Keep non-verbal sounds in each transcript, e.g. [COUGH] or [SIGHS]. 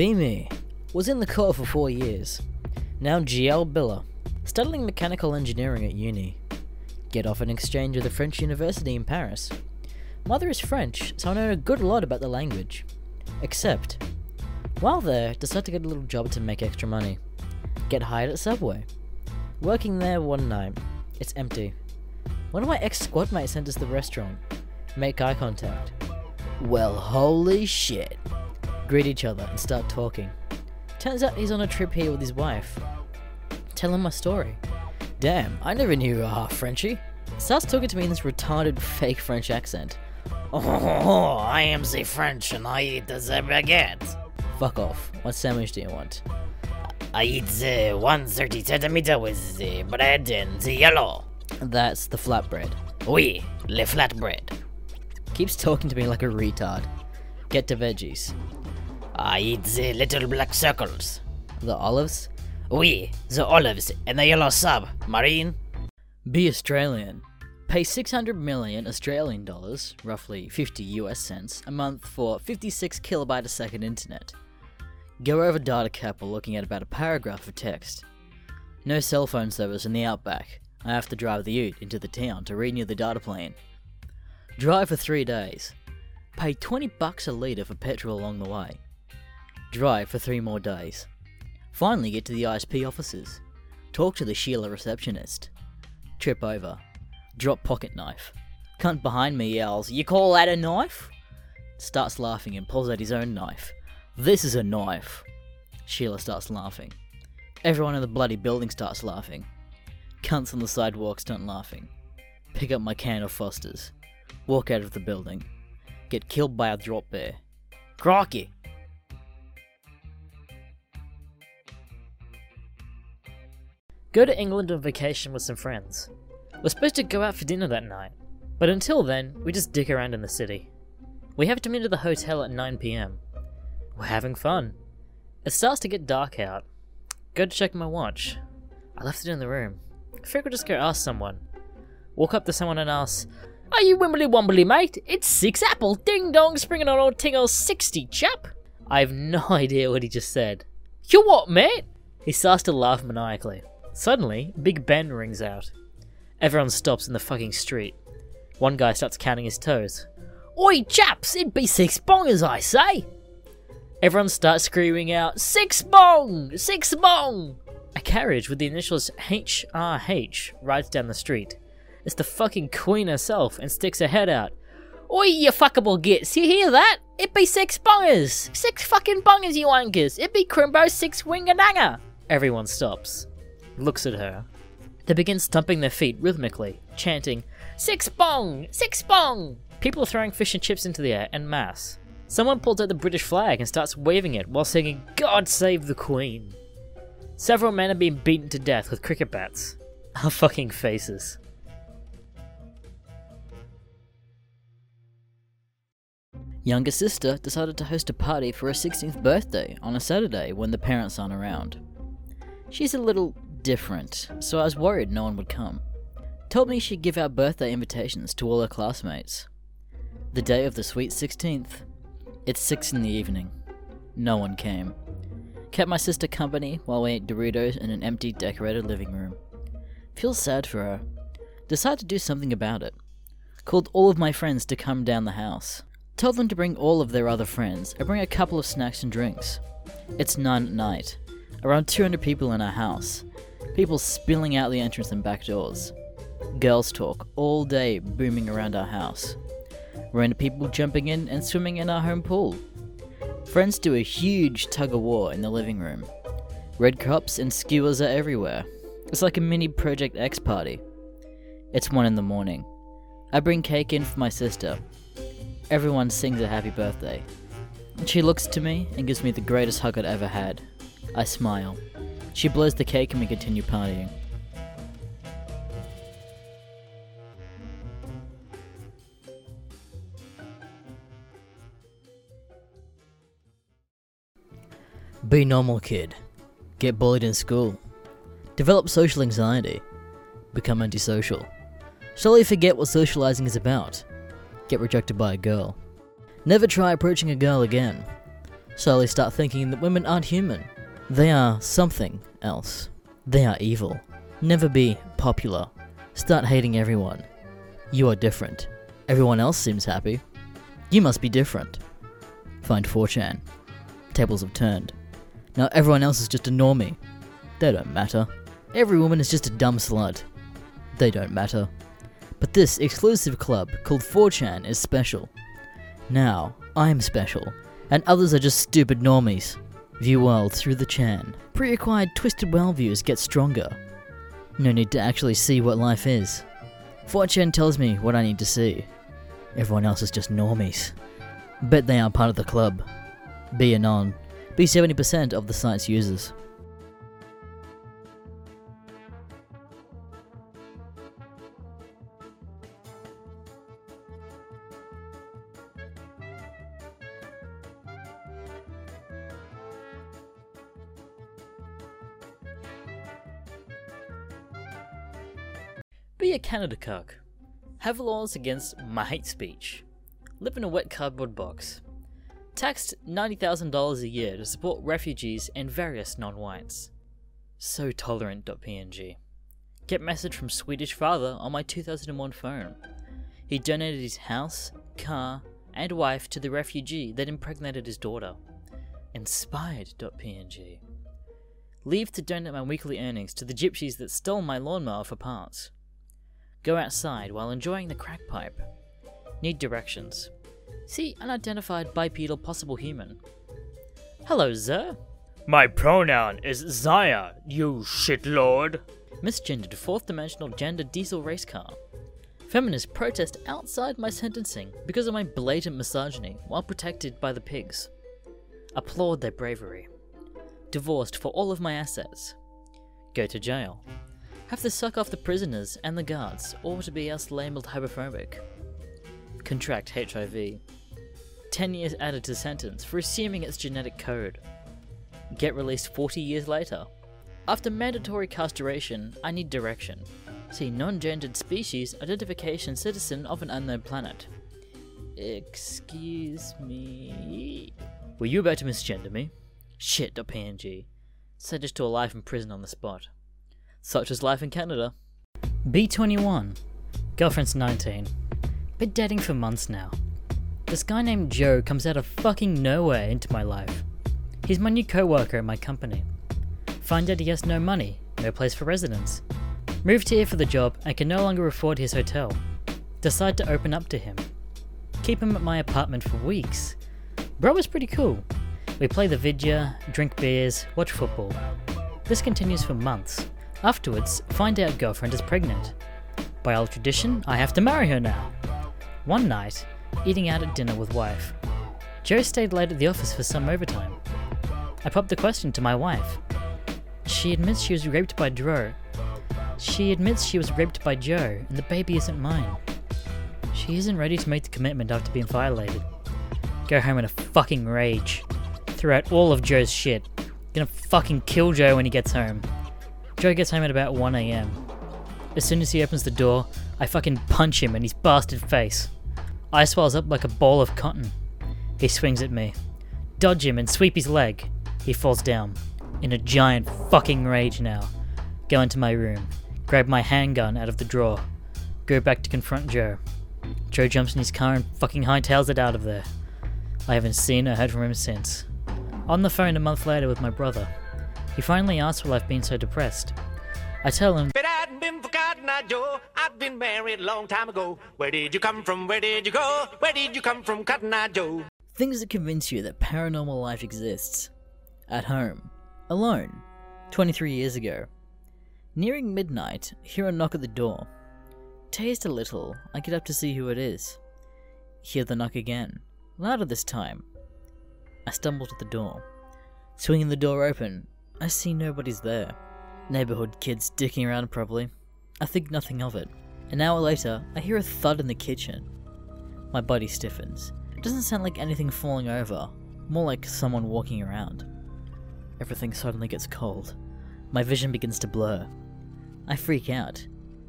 Be me. Was in the Corps for four years. Now GI Biller. Studying mechanical engineering at uni. Get off an exchange at the French University in Paris. Mother is French, so I know a good lot about the language. Except, while there, decide to get a little job to make extra money. Get hired at Subway. Working there one night, it's empty. One of my ex squad mates enters the restaurant. Make eye contact. Well, holy shit. Greet each other and start talking. Turns out he's on a trip here with his wife. Tell him my story. Damn, I never knew you were half Frenchy. Starts talking to me in this retarded [LAUGHS] fake French accent. [LAUGHS] Oh, I am the French and I eat the baguette. Fuck off. What sandwich do you want? I eat the 130 centimeter with the bread and the yellow. That's the flatbread. Oui, le flatbread. Keeps talking to me like a retard. Get to veggies. Ah, I eat the little black circles. The olives? Oui, the olives and the yellow sub. Marine? Be Australian. Pay 600 million Australian dollars, roughly 50 US cents, a month for 56 kilobyte a second internet. Go over data cap while looking at about a paragraph of text. No cell phone service in the outback. I have to drive the ute into the town to renew the data plan. Drive for three days. Pay 20 bucks a litre for petrol along the way. Drive for three more days. Finally get to the ISP offices. Talk to the Sheila receptionist. Trip over. Drop pocket knife. Cunt behind me yells, You call that a knife? Starts laughing and pulls out his own knife. This is a knife. Sheila starts laughing. Everyone in the bloody building starts laughing. Cunts on the sidewalk start laughing. Pick up my can of Foster's. Walk out of the building. Get killed by a drop bear. Crocky! Go to England on vacation with some friends. We're supposed to go out for dinner that night, but until then, we just dick around in the city. We have to meet at the hotel at 9pm. We're having fun. It starts to get dark out. Go to check my watch. I left it in the room. I figured I'll just go ask someone. Walk up to someone and ask, Are you Wimbly Wombly, mate? It's six apple, ding dong, springing on old tingle 60, chap. I have no [LAUGHS] idea what he just said. You what, mate? He starts to laugh maniacally. Suddenly, Big Ben rings out. Everyone stops in the fucking street. One guy starts counting his toes. Oi, chaps, it'd be six bongers, I say! Everyone starts screaming out, Six bong! Six bong! A carriage with the initials HRH rides down the street. It's the fucking Queen herself and sticks her head out. Oi, you fuckable gits, you hear that? It be six bongers! Six fucking bongers, you wankers! It be Crimbo six wingadanger! Everyone stops, looks at her. They begin stomping their feet rhythmically, chanting, Six bong! Six bong! People are throwing fish and chips into the air en masse. Someone pulls out the British flag and starts waving it while singing, God save the Queen. Several men are being beaten to death with cricket bats. [LAUGHS] Our fucking faces. Younger sister decided to host a party for her 16th birthday on a Saturday when the parents aren't around. She's a little different, so I was worried no one would come. Told me she'd give out birthday invitations to all her classmates. The day of the sweet 16th. It's 6 in the evening. No one came. Kept my sister company while we ate Doritos in an empty, decorated living room. Feel sad for her. Decided to do something about it. Called all of my friends to come down the house. Told them to bring all of their other friends and bring a couple of snacks and drinks. It's 9 at night. Around 200 people in our house. People spilling out the entrance and back doors. Girls talk all day booming around our house. Random people jumping in and swimming in our home pool. Friends do a huge tug of war in the living room. Red cups and skewers are everywhere. It's like a mini Project X party. It's one in the morning. I bring cake in for my sister. Everyone sings a happy birthday. She looks to me and gives me the greatest hug I'd ever had. I smile. She blows the cake and we continue partying. Be normal, kid. Get bullied in school. Develop social anxiety. Become antisocial. Slowly forget what socializing is about. Get rejected by a girl. Never try approaching a girl again. slowly start thinking that women aren't human. They are something else. They are evil. Never be popular. Start hating everyone. You are different. Everyone else seems happy. You must be different. Find 4chan. Tables have turned. Now everyone else is just a normie. They don't matter. Every woman is just a dumb slut. They don't matter. But this exclusive club called 4chan is special. Now, I'm special, and others are just stupid normies. View world through the chan. Pre-acquired twisted worldviews get stronger. No need to actually see what life is. 4chan tells me what I need to see. Everyone else is just normies. Bet they are part of the club. Be anon. Be 70% of the site's users. Be a Canada cuck. Have laws against my hate speech. Live in a wet cardboard box. Taxed $90,000 a year to support refugees and various non whites. So tolerant.png. Get message from Swedish father on my 2001 phone. He donated his house, car, and wife to the refugee that impregnated his daughter. Inspired.png. Leave to donate my weekly earnings to the gypsies that stole my lawnmower for parts. Go outside while enjoying the crack pipe. Need directions. See unidentified bipedal possible human. Hello, sir. My pronoun is Zaya, you shitlord. Misgendered fourth dimensional gender diesel race car. Feminists protest outside my sentencing because of my blatant misogyny while protected by the pigs. Applaud their bravery. Divorced for all of my assets. Go to jail. Have to suck off the prisoners and the guards, or to be else labelled homophobic. Contract HIV. 10 years added to sentence for assuming its genetic code. Get released 40 years later. After mandatory castration, I need direction. See non gendered species identification citizen of an unknown planet. Excuse me. Were you about to misgender me? Shit.png. Sentenced to a life in prison on the spot. Such as life in Canada. B21. Girlfriend's 19. Been dating for months now. This guy named Joe comes out of fucking nowhere into my life. He's my new co-worker at my company. Find out he has no money, no place for residence. Moved here for the job and can no longer afford his hotel. Decide to open up to him. Keep him at my apartment for weeks. Bro is pretty cool. We play the vidya, drink beers, watch football. This continues for months. Afterwards, find out girlfriend is pregnant. By old tradition, I have to marry her now. One night, eating out at dinner with wife. Joe stayed late at the office for some overtime. I popped the question to my wife. She admits she was raped by Dro. She admits she was raped by Joe, and the baby isn't mine. She isn't ready to make the commitment after being violated. Go home in a fucking rage. Throw out all of Joe's shit. Gonna fucking kill Joe when he gets home. Joe gets home at about 1am. As soon as he opens the door, I fucking punch him in his bastard face. I swells up like a ball of cotton. He swings at me. Dodge him and sweep his leg. He falls down. In a giant fucking rage now. Go into my room. Grab my handgun out of the drawer. Go back to confront Joe. Joe jumps in his car and fucking hightails it out of there. I haven't seen or heard from him since. On the phone a month later with my brother. He finally asks why I've been so depressed. I tell him But I hadn't been forgotten, I Joe. I'd been married a long time ago. Where did you come from? Where did you go? Where did you come from, Cotton Eye Joe? Things that convince you that paranormal life exists. At home. Alone. 23 years ago. Nearing midnight, hear a knock at the door. Tased a little, I get up to see who it is. Hear the knock again. Louder this time. I stumble to the door. Swinging the door open, I see nobody's there. Neighborhood kids dicking around probably. I think nothing of it. An hour later, I hear a thud in the kitchen. My body stiffens. It doesn't sound like anything falling over, more like someone walking around. Everything suddenly gets cold. My vision begins to blur. I freak out.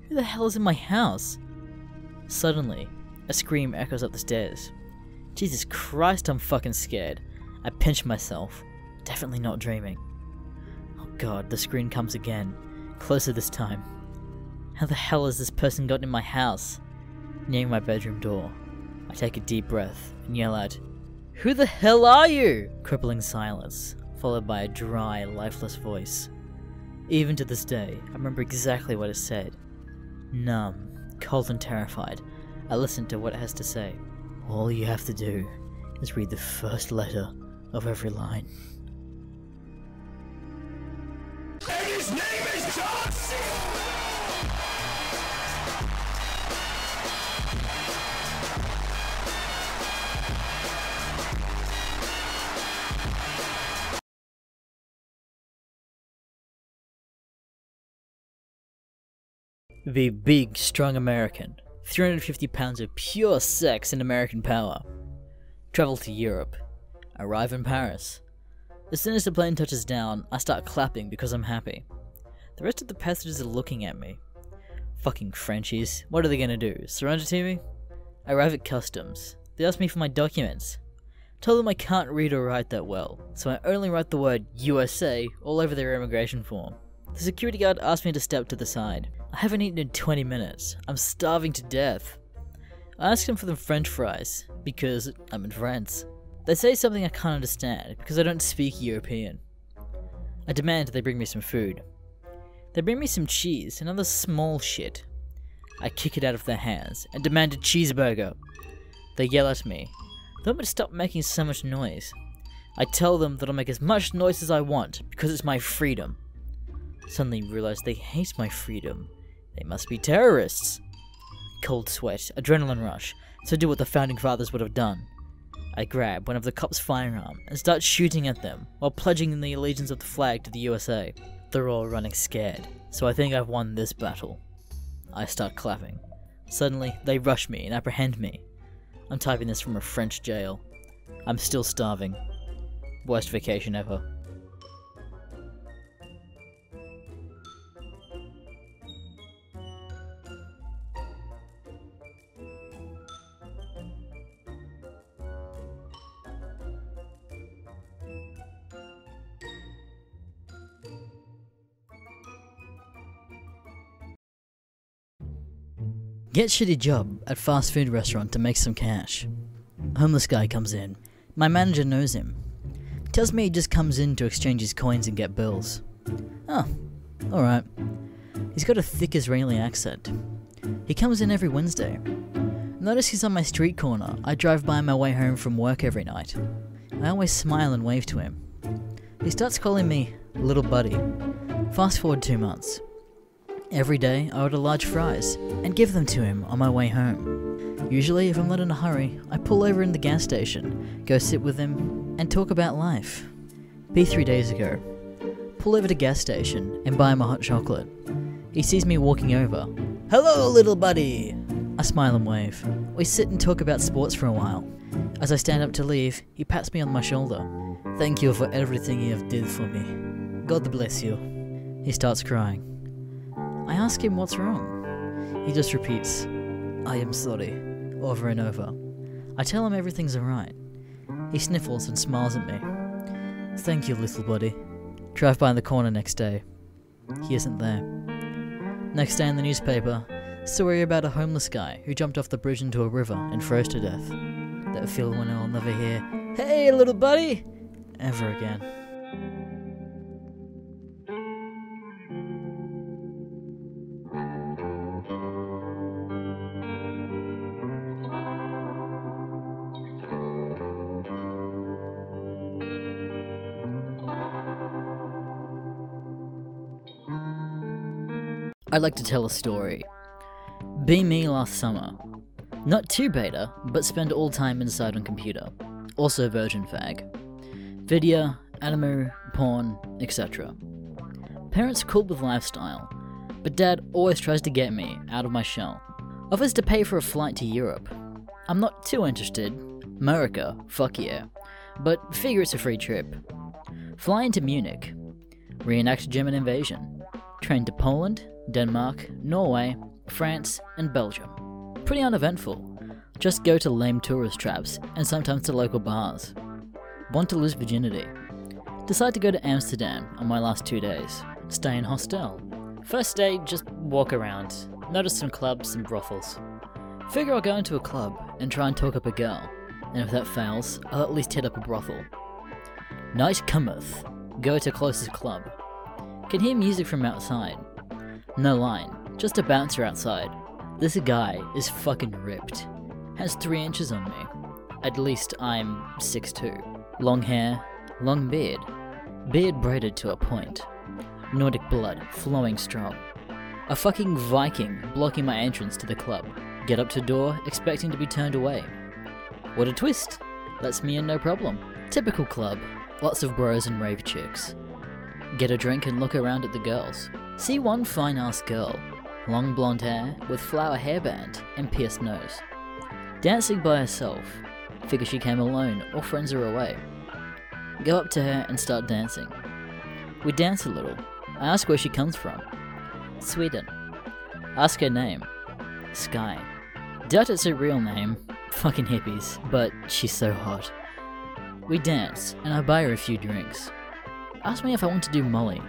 Who the hell is in my house? Suddenly, a scream echoes up the stairs. Jesus Christ, I'm fucking scared. I pinch myself, definitely not dreaming. God, the screen comes again, closer this time. How the hell has this person gotten in my house? Nearing my bedroom door, I take a deep breath and yell out, Who the hell are you? Crippling silence, followed by a dry, lifeless voice. Even to this day, I remember exactly what it said. Numb, cold, and terrified, I listen to what it has to say. All you have to do is read the first letter of every line. The big, strong American. 350 pounds of pure sex and American power. Travel to Europe. Arrive in Paris. As soon as the plane touches down, I start clapping because I'm happy. The rest of the passengers are looking at me. Fucking Frenchies. What are they gonna do? Surrender to me? I arrive at customs. They ask me for my documents. Tell them I can't read or write that well, so I only write the word USA all over their immigration form. The security guard asks me to step to the side. I haven't eaten in 20 minutes. I'm starving to death. I ask him for the french fries, because I'm in France. They say something I can't understand, because I don't speak European. I demand they bring me some food. They bring me some cheese and other small shit. I kick it out of their hands and demand a cheeseburger. They yell at me. They want me to stop making so much noise. I tell them that I'll make as much noise as I want because it's my freedom. Suddenly realize they hate my freedom. They must be terrorists. Cold sweat, adrenaline rush, so do what the founding fathers would have done. I grab one of the cops' firearm and start shooting at them while pledging the allegiance of the flag to the USA. They're all running scared, so I think I've won this battle. I start clapping. Suddenly, they rush me and apprehend me. I'm typing this from a French jail. I'm still starving. Worst vacation ever. Get shitty job at fast food restaurant to make some cash. Homeless guy comes in. My manager knows him. Tells me he just comes in to exchange his coins and get bills. Oh, alright. He's got a thick Israeli accent. He comes in every Wednesday. Notice he's on my street corner. I drive by on my way home from work every night. I always smile and wave to him. He starts calling me little buddy. Fast forward two months. Every day, I order large fries and give them to him on my way home. Usually, if I'm not in a hurry, I pull over in the gas station, go sit with him, and talk about life. Be three days ago. Pull over to gas station and buy him a hot chocolate. He sees me walking over. Hello, little buddy! I smile and wave. We sit and talk about sports for a while. As I stand up to leave, he pats me on my shoulder. Thank you for everything you have did for me. God bless you. He starts crying. I ask him what's wrong. He just repeats, I am sorry, over and over. I tell him everything's alright. He sniffles and smiles at me. Thank you, little buddy. Drive by the corner next day. He isn't there. Next day in the newspaper, story about a homeless guy who jumped off the bridge into a river and froze to death. That feeling when I'll never hear, Hey, little buddy! ever again. I'd like to tell a story. Be me last summer. Not too beta, but spend all time inside on computer. Also virgin fag. Video, anime, porn, etc. Parents cool with lifestyle, but dad always tries to get me out of my shell. Offers to pay for a flight to Europe. I'm not too interested. America, fuck yeah. But figure it's a free trip. Fly into Munich. Reenact German invasion. Train to Poland, Denmark, Norway, France, and Belgium. Pretty uneventful. Just go to lame tourist traps and sometimes to local bars. Want to lose virginity. Decide to go to Amsterdam on my last two days. Stay in hostel. First day, just walk around. Notice some clubs and brothels. Figure I'll go into a club and try and talk up a girl. And if that fails, I'll at least hit up a brothel. Night cometh. Go to closest club. Can hear music from outside. No line, just a bouncer outside. This guy is fucking ripped. Has three inches on me. At least I'm 6'2. Long hair, long beard. Beard braided to a point. Nordic blood flowing strong. A fucking Viking blocking my entrance to the club. Get up to door, expecting to be turned away. What a twist! Lets me in no problem. Typical club. Lots of bros and rave chicks. Get a drink and look around at the girls. See one fine ass girl. Long blonde hair with flower hairband and pierced nose. Dancing by herself. Figure she came alone or friends are away. Go up to her and start dancing. We dance a little. I ask where she comes from. Sweden. Ask her name. Sky. Doubt it's her real name. Fucking hippies, but she's so hot. We dance, and I buy her a few drinks. Ask me if I want to do Molly.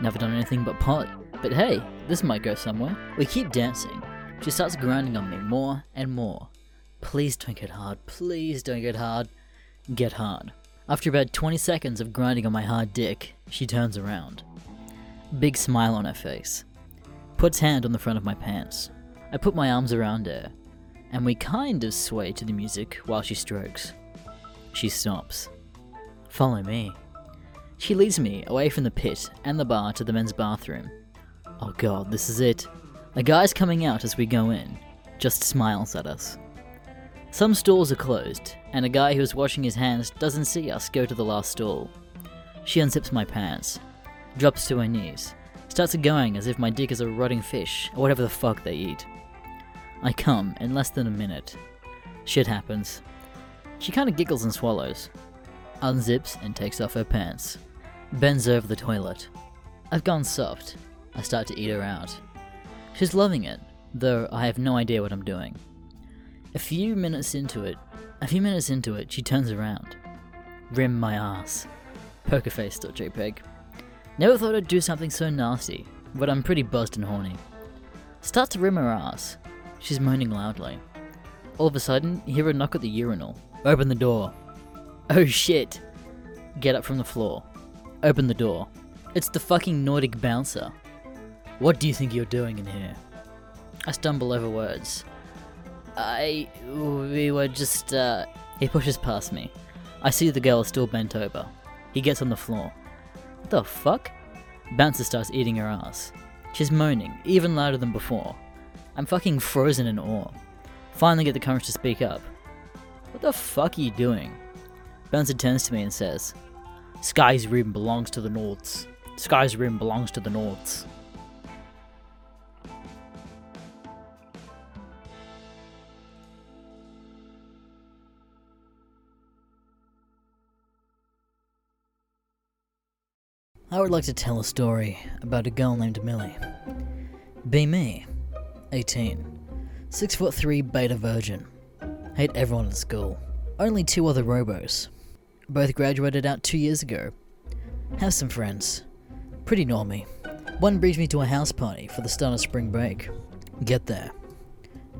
Never done anything but pot, but hey, this might go somewhere. We keep dancing. She starts grinding on me more and more. Please don't get hard. Please don't get hard. Get hard. After about 20 seconds of grinding on my hard dick, she turns around. Big smile on her face. Puts hand on the front of my pants. I put my arms around her, and we kind of sway to the music while she strokes. She stops. Follow me. She leads me away from the pit and the bar to the men's bathroom. Oh god, this is it. A guy's coming out as we go in, just smiles at us. Some stalls are closed, and a guy who's washing his hands doesn't see us go to the last stall. She unzips my pants, drops to her knees, starts going as if my dick is a rotting fish or whatever the fuck they eat. I come in less than a minute. Shit happens. She kinda giggles and swallows, unzips and takes off her pants, bends over the toilet. I've gone soft. I start to eat her out. She's loving it, though I have no idea what I'm doing. A few minutes into it, a few minutes into it, she turns around. Rim my ass. Pokerface.jpg. Never thought I'd do something so nasty, but I'm pretty buzzed and horny. Start to rim her ass. She's moaning loudly. All of a sudden, hear a knock at the urinal. Open the door. [LAUGHS] Oh shit. Get up from the floor. Open the door. It's the fucking Nordic bouncer. What do you think you're doing in here? I stumble over words. I. We were just, uh. He pushes past me. I see the girl is still bent over. He gets on the floor. What the fuck? Bouncer starts eating her ass. She's moaning, even louder than before. I'm fucking frozen in awe. Finally get the courage to speak up. What the fuck are you doing? Bouncer turns to me and says, Sky's room belongs to the Nords. Sky's room belongs to the Nords. I would like to tell a story about a girl named Millie. Be me, 18, 6 foot 3 beta virgin. Hate everyone at school. Only two other robos. Both graduated out two years ago. Have some friends. Pretty normy. One brings me to a house party for the start of spring break. Get there.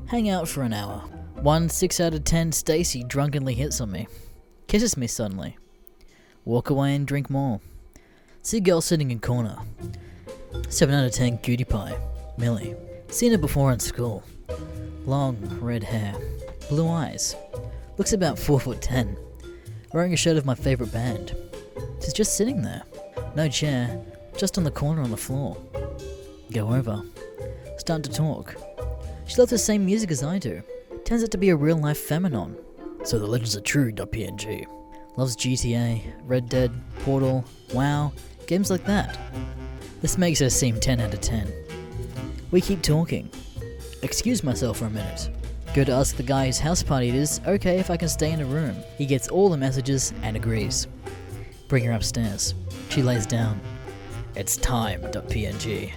Hang out for an hour. One 6 out of 10 Stacy drunkenly hits on me. Kisses me suddenly. Walk away and drink more. See a girl sitting in corner. 7 out of 10 cutie pie. Millie. Seen her before in school. Long, red hair. Blue eyes. Looks about 4 foot 10. Wearing a shirt of my favorite band. She's just sitting there. No chair. Just on the corner on the floor. Go over. Start to talk. She loves the same music as I do. Turns out to be a real life phenomenon. So the legends are true. PNG. Loves GTA, Red Dead, Portal, WoW, games like that. This makes her seem 10 out of 10. We keep talking. Excuse myself for a minute. Go to ask the guy whose house party it is, okay if I can stay in a room. He gets all the messages and agrees. Bring her upstairs. She lays down. It's time. PNG.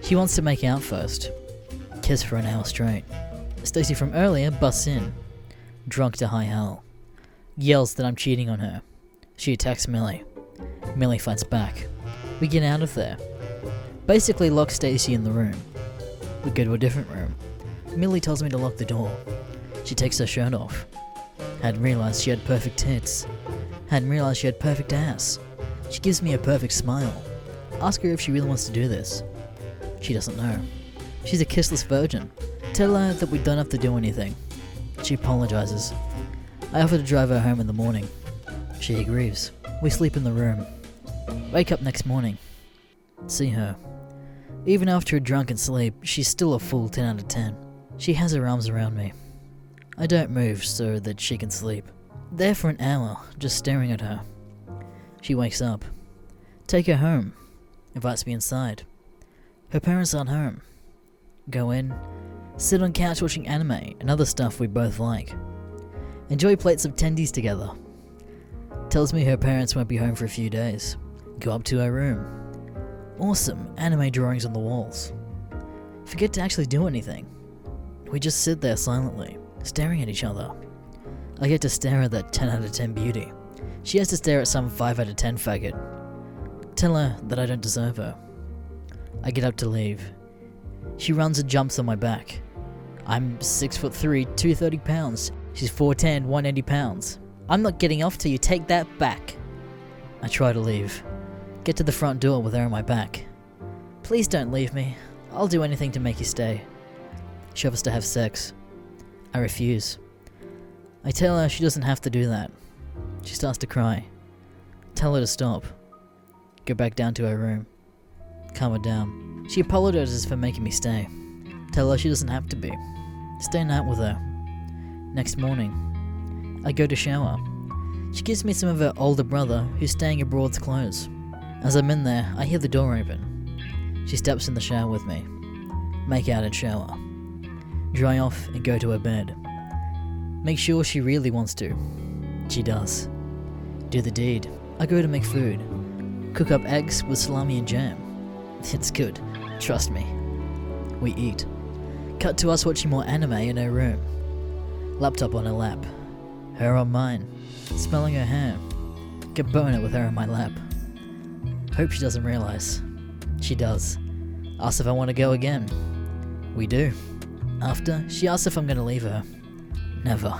She wants to make out first. Kiss for an hour straight. Stacy from earlier busts in. Drunk to high hell. yells that I'm cheating on her. She attacks Millie. Millie fights back. We get out of there. Basically, lock Stacy in the room. We go to a different room. Millie tells me to lock the door. She takes her shirt off. Hadn't realized she had perfect tits. Hadn't realized she had perfect ass. She gives me a perfect smile. Ask her if she really wants to do this. She doesn't know. She's a kissless virgin. Tell her that we don't have to do anything. She apologizes. I offer to drive her home in the morning. She agrees. We sleep in the room. Wake up next morning. See her. Even after a drunken sleep, she's still a full 10 out of 10. She has her arms around me. I don't move so that she can sleep. There for an hour, just staring at her. She wakes up. Take her home. Invites me inside. Her parents aren't home. Go in, sit on couch watching anime and other stuff we both like. Enjoy plates of tendies together. Tells me her parents won't be home for a few days. Go up to her room. Awesome anime drawings on the walls. Forget to actually do anything. We just sit there silently, staring at each other. I get to stare at that 10 out of 10 beauty. She has to stare at some 5 out of 10 faggot. Tell her that I don't deserve her. I get up to leave. She runs and jumps on my back. I'm 6 foot 3, 230 pounds. She's 4'10, 180 pounds. I'm not getting off till you take that back. I try to leave. Get to the front door with her on my back. Please don't leave me. I'll do anything to make you stay. She offers to have sex. I refuse. I tell her she doesn't have to do that. She starts to cry. Tell her to stop. Go back down to her room. Calm her down. She apologizes for making me stay. Tell her she doesn't have to be. Stay night with her. Next morning, I go to shower. She gives me some of her older brother, who's staying abroad's clothes. As I'm in there, I hear the door open. She steps in the shower with me. Make out and shower. Dry off and go to her bed. Make sure she really wants to. She does. Do the deed. I go to make food. Cook up eggs with salami and jam. [LAUGHS] It's good, trust me. We eat. Cut to us watching more anime in her room. Laptop on her lap. Her on mine. Smelling her hair. Get boner with her on my lap. Hope she doesn't realize. She does. Asks if I want to go again. We do. After, she asks if I'm going to leave her. Never.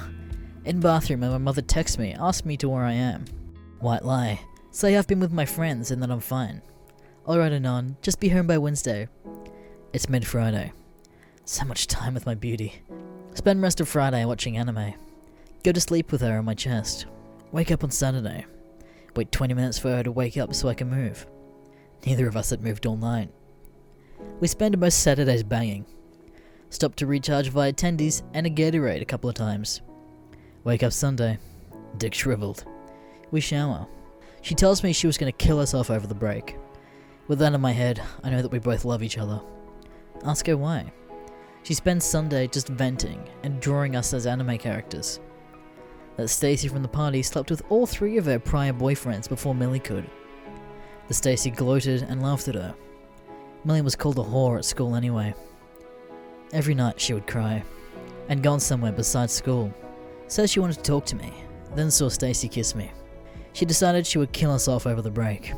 In bathroom, my mother texts me, asks me to where I am. White lie. Say I've been with my friends and that I'm fine. Alright, Anon, just be home by Wednesday. It's mid Friday. So much time with my beauty. Spend rest of Friday watching anime. Go to sleep with her on my chest. Wake up on Saturday. Wait 20 minutes for her to wake up so I can move. Neither of us had moved all night. We spend most Saturdays banging. Stop to recharge via tendies and a Gatorade a couple of times. Wake up Sunday. Dick shriveled. We shower. She tells me she was going to kill herself over the break. With that in my head, I know that we both love each other. Ask her why. She spends Sunday just venting and drawing us as anime characters. That Stacy from the party slept with all three of her prior boyfriends before Millie could. The Stacy gloated and laughed at her. Millie was called a whore at school anyway. Every night she would cry, and gone somewhere besides school. Said she wanted to talk to me, then saw Stacy kiss me. She decided she would kill herself over the break.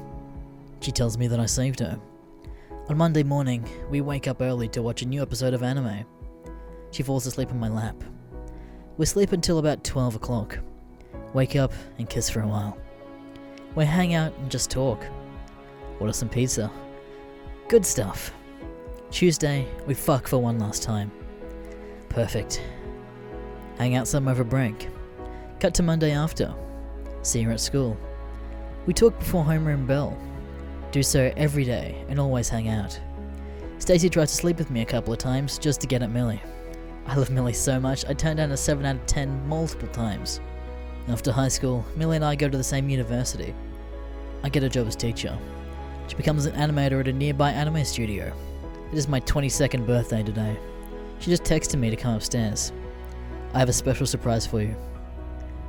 She tells me that I saved her. On Monday morning, we wake up early to watch a new episode of anime. She falls asleep on my lap. We sleep until about 12 o'clock. Wake up and kiss for a while. We hang out and just talk. Order some pizza. Good stuff. Tuesday, we fuck for one last time. Perfect. Hang out some over break. Cut to Monday after. See her at school. We talk before homeroom bell. Do so every day and always hang out. Stacy tried to sleep with me a couple of times just to get at Millie. I love Millie so much, I turned down a 7 out of 10 multiple times. After high school, Millie and I go to the same university. I get a job as teacher. She becomes an animator at a nearby anime studio. It is my 22nd birthday today. She just texted me to come upstairs. I have a special surprise for you.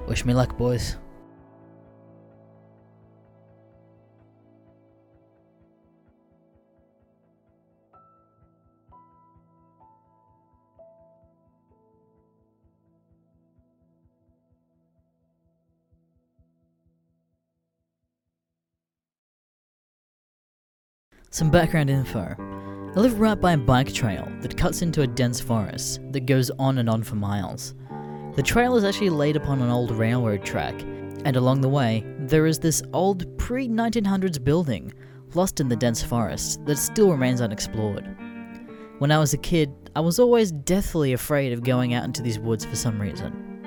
Wish me luck, boys. Some background info. I live right by a bike trail that cuts into a dense forest that goes on and on for miles. The trail is actually laid upon an old railroad track, and along the way, there is this old pre 1900s building lost in the dense forest that still remains unexplored. When I was a kid, I was always deathly afraid of going out into these woods for some reason.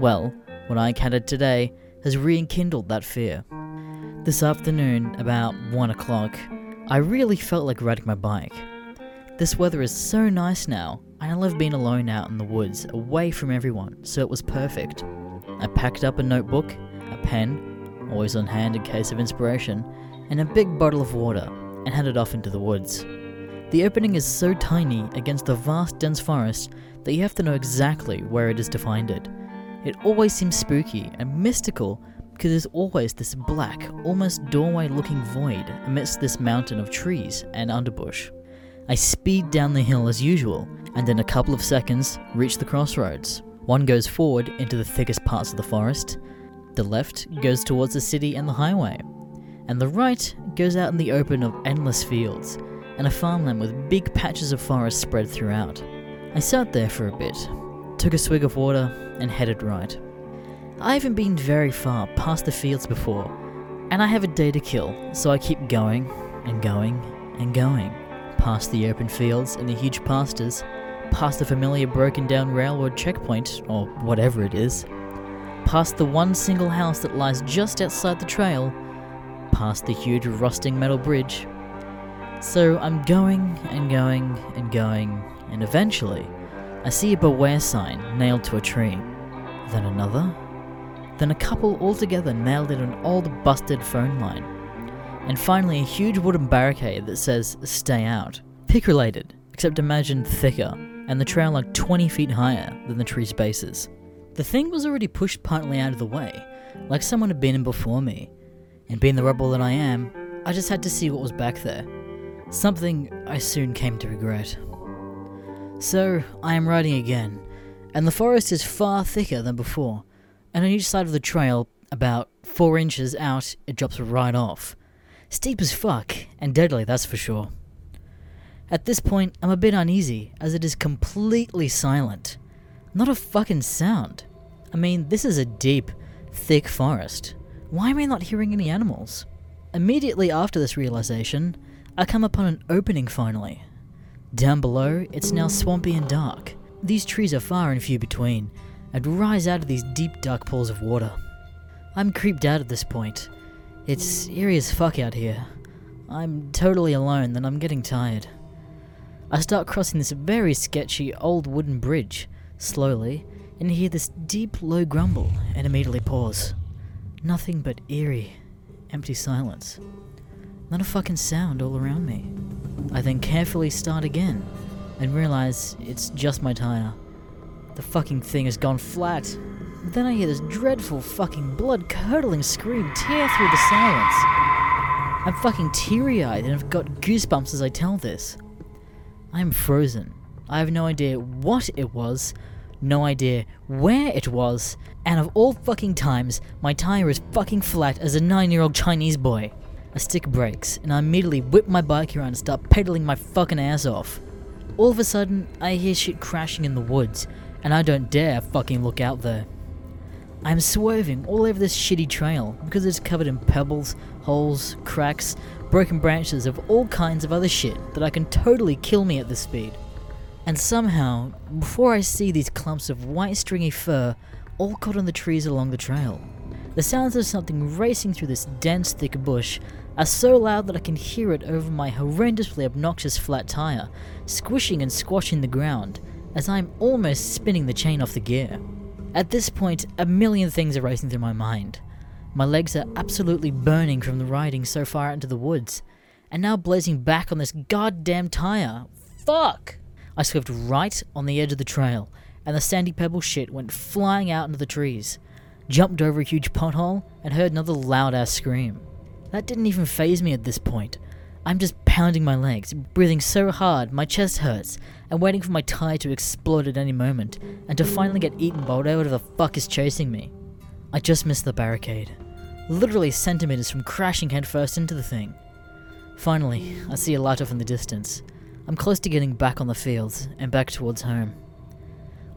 Well, what I encountered today has rekindled that fear. This afternoon, about 1 o'clock, I really felt like riding my bike. This weather is so nice now, and I love being alone out in the woods, away from everyone, so it was perfect. I packed up a notebook, a pen, always on hand in case of inspiration, and a big bottle of water, and headed off into the woods. The opening is so tiny against the vast dense forest that you have to know exactly where it is to find it. It always seems spooky and mystical because there's always this black, almost doorway looking void amidst this mountain of trees and underbush. I speed down the hill as usual, and in a couple of seconds reach the crossroads. One goes forward into the thickest parts of the forest, the left goes towards the city and the highway, and the right goes out in the open of endless fields and a farmland with big patches of forest spread throughout. I sat there for a bit, took a swig of water, and headed right. I haven't been very far past the fields before, and I have a day to kill, so I keep going and going and going. Past the open fields and the huge pastures, past the familiar broken down railroad checkpoint, or whatever it is, past the one single house that lies just outside the trail, past the huge rusting metal bridge. So I'm going and going and going, and eventually, I see a beware sign nailed to a tree. Then another. Then a couple altogether nailed in an old busted phone line. And finally, a huge wooden barricade that says, Stay out. Pic related, except imagine thicker, and the trail like 20 feet higher than the tree's bases. The thing was already pushed partly out of the way, like someone had been in before me. And being the rebel that I am, I just had to see what was back there. Something I soon came to regret. So, I am riding again, and the forest is far thicker than before, and on each side of the trail, about four inches out, it drops right off. Steep as fuck, and deadly, that's for sure. At this point, I'm a bit uneasy, as it is completely silent. Not a fucking sound. I mean, this is a deep, thick forest. Why am I not hearing any animals? Immediately after this realization, I come upon an opening finally. Down below, it's now swampy and dark. These trees are far and few between, and rise out of these deep dark pools of water. I'm creeped out at this point. It's eerie as fuck out here. I'm totally alone and I'm getting tired. I start crossing this very sketchy old wooden bridge, slowly, and hear this deep low grumble and immediately pause. Nothing but eerie, empty silence. Not a fucking sound all around me. I then carefully start again and realize it's just my tire. The fucking thing has gone flat. Then I hear this dreadful fucking blood curdling scream tear through the silence. I'm fucking teary eyed and I've got goosebumps as I tell this. I am frozen. I have no idea what it was, no idea where it was, and of all fucking times, my tire is fucking flat as a nine year old Chinese boy. A stick breaks, and I immediately whip my bike around and start pedaling my fucking ass off. All of a sudden, I hear shit crashing in the woods, and I don't dare fucking look out there. I'm swerving all over this shitty trail because it's covered in pebbles, holes, cracks, broken branches of all kinds of other shit that I can totally kill me at this speed. And somehow, before I see these clumps of white stringy fur all caught on the trees along the trail, the sounds of something racing through this dense, thick bush are so loud that I can hear it over my horrendously obnoxious flat tire, squishing and squashing the ground as I am almost spinning the chain off the gear. At this point, a million things are racing through my mind. My legs are absolutely burning from the riding so far into the woods, and now blazing back on this goddamn tire. Fuck! I swerved right on the edge of the trail, and the sandy pebble shit went flying out into the trees, jumped over a huge pothole, and heard another loud ass scream. That didn't even faze me at this point. I'm just pounding my legs, breathing so hard my chest hurts, and waiting for my tie to explode at any moment, and to finally get eaten by whatever the fuck is chasing me. I just missed the barricade, literally centimeters from crashing headfirst into the thing. Finally, I see a light off in the distance. I'm close to getting back on the fields and back towards home.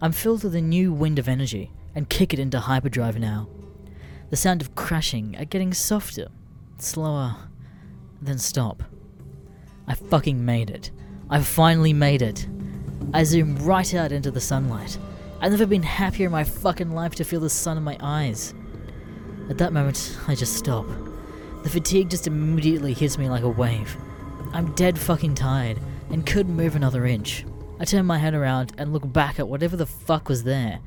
I'm filled with a new wind of energy and kick it into hyperdrive now. The sound of crashing are getting softer, slower, then stop. I fucking made it. I finally made it. I zoom right out into the sunlight. I've never been happier in my fucking life to feel the sun in my eyes. At that moment, I just stop. The fatigue just immediately hits me like a wave. I'm dead fucking tired and couldn't move another inch. I turn my head around and look back at whatever the fuck was there,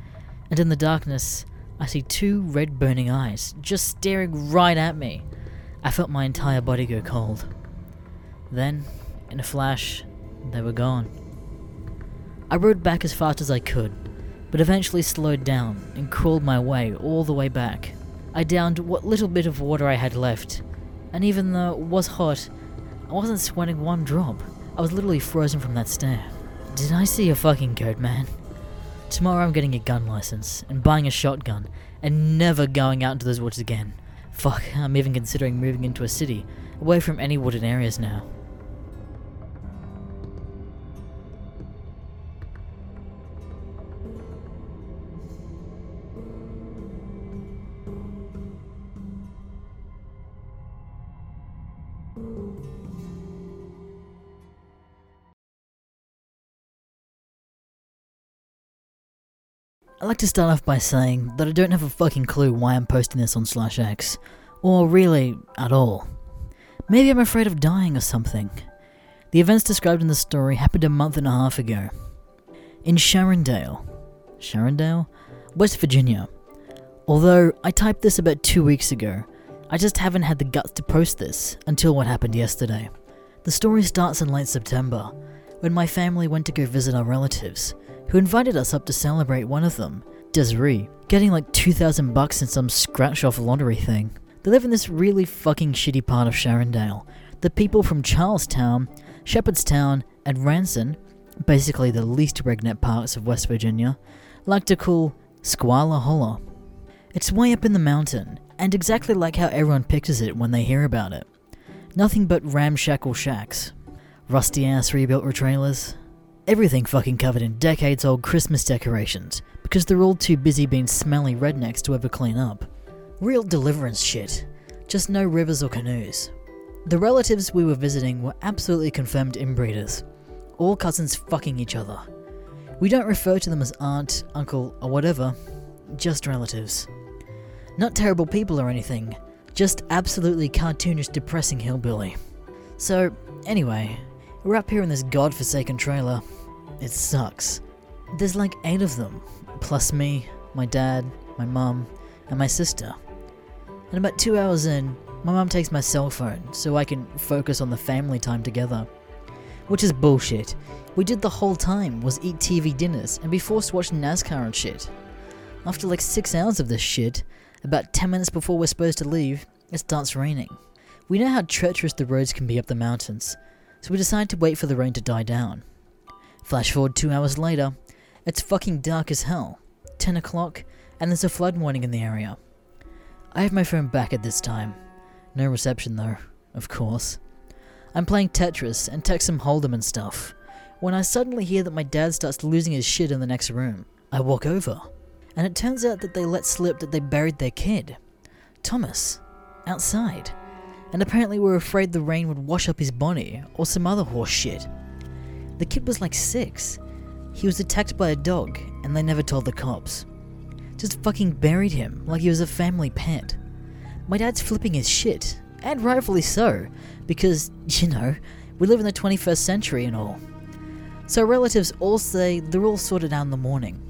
and in the darkness, I see two red burning eyes just staring right at me. I felt my entire body go cold. Then, in a flash, they were gone. I rode back as fast as I could, but eventually slowed down and crawled my way all the way back. I downed what little bit of water I had left, and even though it was hot, I wasn't sweating one drop. I was literally frozen from that stare. Did I see a fucking goat man? Tomorrow I'm getting a gun license and buying a shotgun and never going out into those woods again. Fuck, I'm even considering moving into a city, away from any wooded areas now. I'd like to start off by saying that I don't have a fucking clue why I'm posting this on slash X, or really at all. Maybe I'm afraid of dying or something. The events described in the story happened a month and a half ago. In Sharondale. Sharondale? West Virginia. Although I typed this about two weeks ago, I just haven't had the guts to post this until what happened yesterday. The story starts in late September, when my family went to go visit our relatives, who invited us up to celebrate one of them, Desiree, getting like 2,000 bucks in some scratch off lottery thing. They live in this really fucking shitty part of Sharondale. The people from Charlestown, Shepherdstown, and Ranson, basically the least redneck parts of West Virginia, like to call Squala Holler. It's way up in the mountain, and exactly like how everyone pictures it when they hear about it. Nothing but ramshackle shacks, rusty ass rebuilt trailers, everything fucking covered in decades old Christmas decorations because they're all too busy being smelly rednecks to ever clean up. Real deliverance shit, just no rivers or canoes. The relatives we were visiting were absolutely confirmed inbreeders, all cousins fucking each other. We don't refer to them as aunt, uncle, or whatever, just relatives. Not terrible people or anything, just absolutely cartoonish, depressing hillbilly. So, anyway, we're up here in this godforsaken trailer. It sucks. There's like eight of them, plus me, my dad, my mum, and my sister. And about two hours in, my mum takes my cell phone so I can focus on the family time together. Which is bullshit. We did the whole time was eat TV dinners and be forced to watch NASCAR and shit. After like six hours of this shit, about 10 minutes before we're supposed to leave, it starts raining. We know how treacherous the roads can be up the mountains, so we decide to wait for the rain to die down. Flash forward two hours later, it's fucking dark as hell. 10 o'clock, and there's a flood warning in the area. I have my phone back at this time. No reception though, of course. I'm playing Tetris and Texas Hold'em and stuff, when I suddenly hear that my dad starts losing his shit in the next room. I walk over, and it turns out that they let slip that they buried their kid, Thomas, outside. And apparently were afraid the rain would wash up his body, or some other horse shit. The kid was like six. He was attacked by a dog, and they never told the cops. Just fucking buried him like he was a family pet. My dad's flipping his shit, and rightfully so, because, [LAUGHS] you know, we live in the 21st century and all. So relatives all say they're all sorted out in the morning.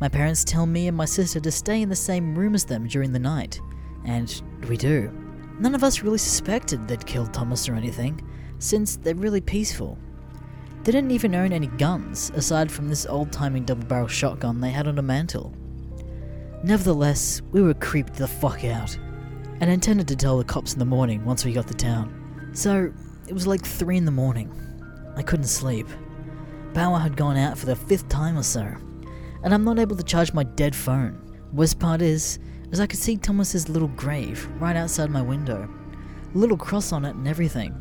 My parents tell me and my sister to stay in the same room as them during the night, and we do. None of us really suspected they'd killed Thomas or anything, since they're really peaceful. They didn't even own any guns, aside from this old timey double barrel shotgun they had on a mantle. Nevertheless, we were creeped the fuck out, and intended to tell the cops in the morning once we got to town. So, it was like 3 in the morning. I couldn't sleep. Power had gone out for the fifth time or so, and I'm not able to charge my dead phone. Worst part is, is I could see Thomas's little grave right outside my window, little cross on it and everything.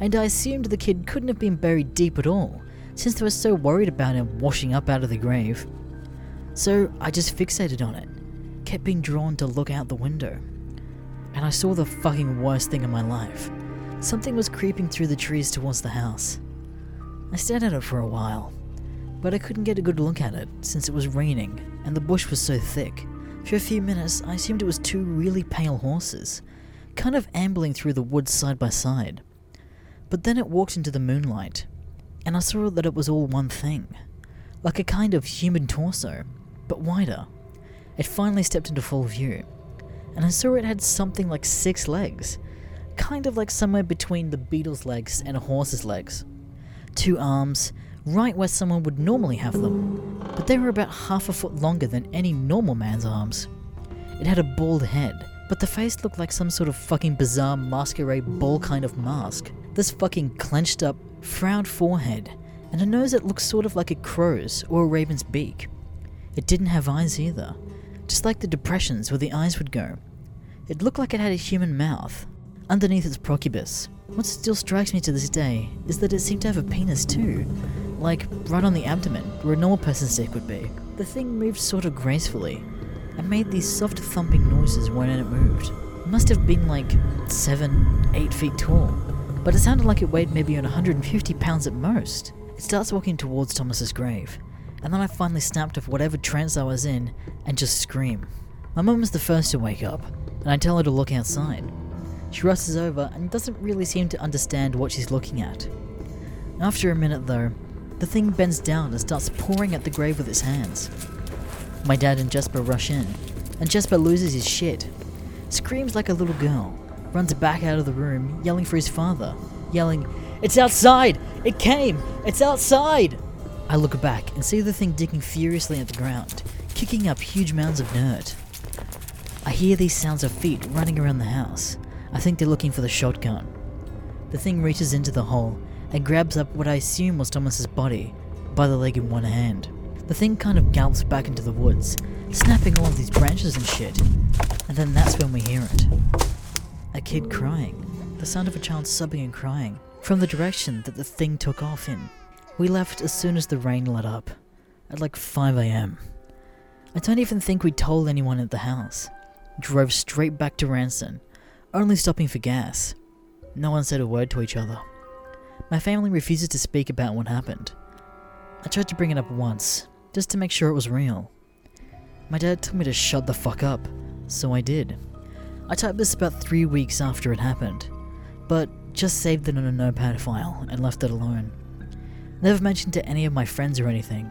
And I assumed the kid couldn't have been buried deep at all, since they were so worried about him washing up out of the grave. So I just fixated on it, kept being drawn to look out the window. And I saw the fucking worst thing in my life. Something was creeping through the trees towards the house. I stared at it for a while, but I couldn't get a good look at it since it was raining and the bush was so thick. For a few minutes, I assumed it was two really pale horses, kind of ambling through the woods side by side. But then it walked into the moonlight, and I saw that it was all one thing, like a kind of human torso, but wider. It finally stepped into full view, and I saw it had something like six legs, kind of like somewhere between the beetle's legs and a horse's legs. Two arms, right where someone would normally have them, but they were about half a foot longer than any normal man's arms. It had a bald head, but the face looked like some sort of fucking bizarre masquerade ball kind of mask. This fucking clenched up, frowned forehead, and a nose that looked sort of like a crow's or a raven's beak. It didn't have eyes either, just like the depressions where the eyes would go. It looked like it had a human mouth, underneath its proboscis. What still strikes me to this day is that it seemed to have a penis too, like right on the abdomen, where a normal person's dick would be. The thing moved sort of gracefully, and made these soft thumping noises when it moved. It must have been like 7, 8 feet tall, but it sounded like it weighed maybe on 150 pounds at most. It starts walking towards Thomas's grave, and then I finally snapped off whatever trance I was in and just scream. My mum was the first to wake up, and I tell her to look outside. She rushes over and doesn't really seem to understand what she's looking at. After a minute, though, the thing bends down and starts pouring at the grave with its hands. My dad and Jesper rush in, and Jesper loses his shit. Screams like a little girl, runs back out of the room, yelling for his father, yelling, It's outside! It came! It's outside! I look back and see the thing digging furiously at the ground, kicking up huge mounds of dirt. I hear these sounds of feet running around the house. I think they're looking for the shotgun. The thing reaches into the hole and grabs up what I assume was Thomas's body by the leg in one hand. The thing kind of gallops back into the woods, snapping all of these branches and shit. And then that's when we hear it. A kid crying. The sound of a child sobbing and crying from the direction that the thing took off in. We left as soon as the rain let up, at like 5am. I don't even think we told anyone at the house. Drove straight back to Ranson, only stopping for gas. No one said a word to each other. My family refuses to speak about what happened. I tried to bring it up once, just to make sure it was real. My dad told me to shut the fuck up, so I did. I typed this about three weeks after it happened, but just saved it in a notepad file and left it alone. Never mentioned to any of my friends or anything.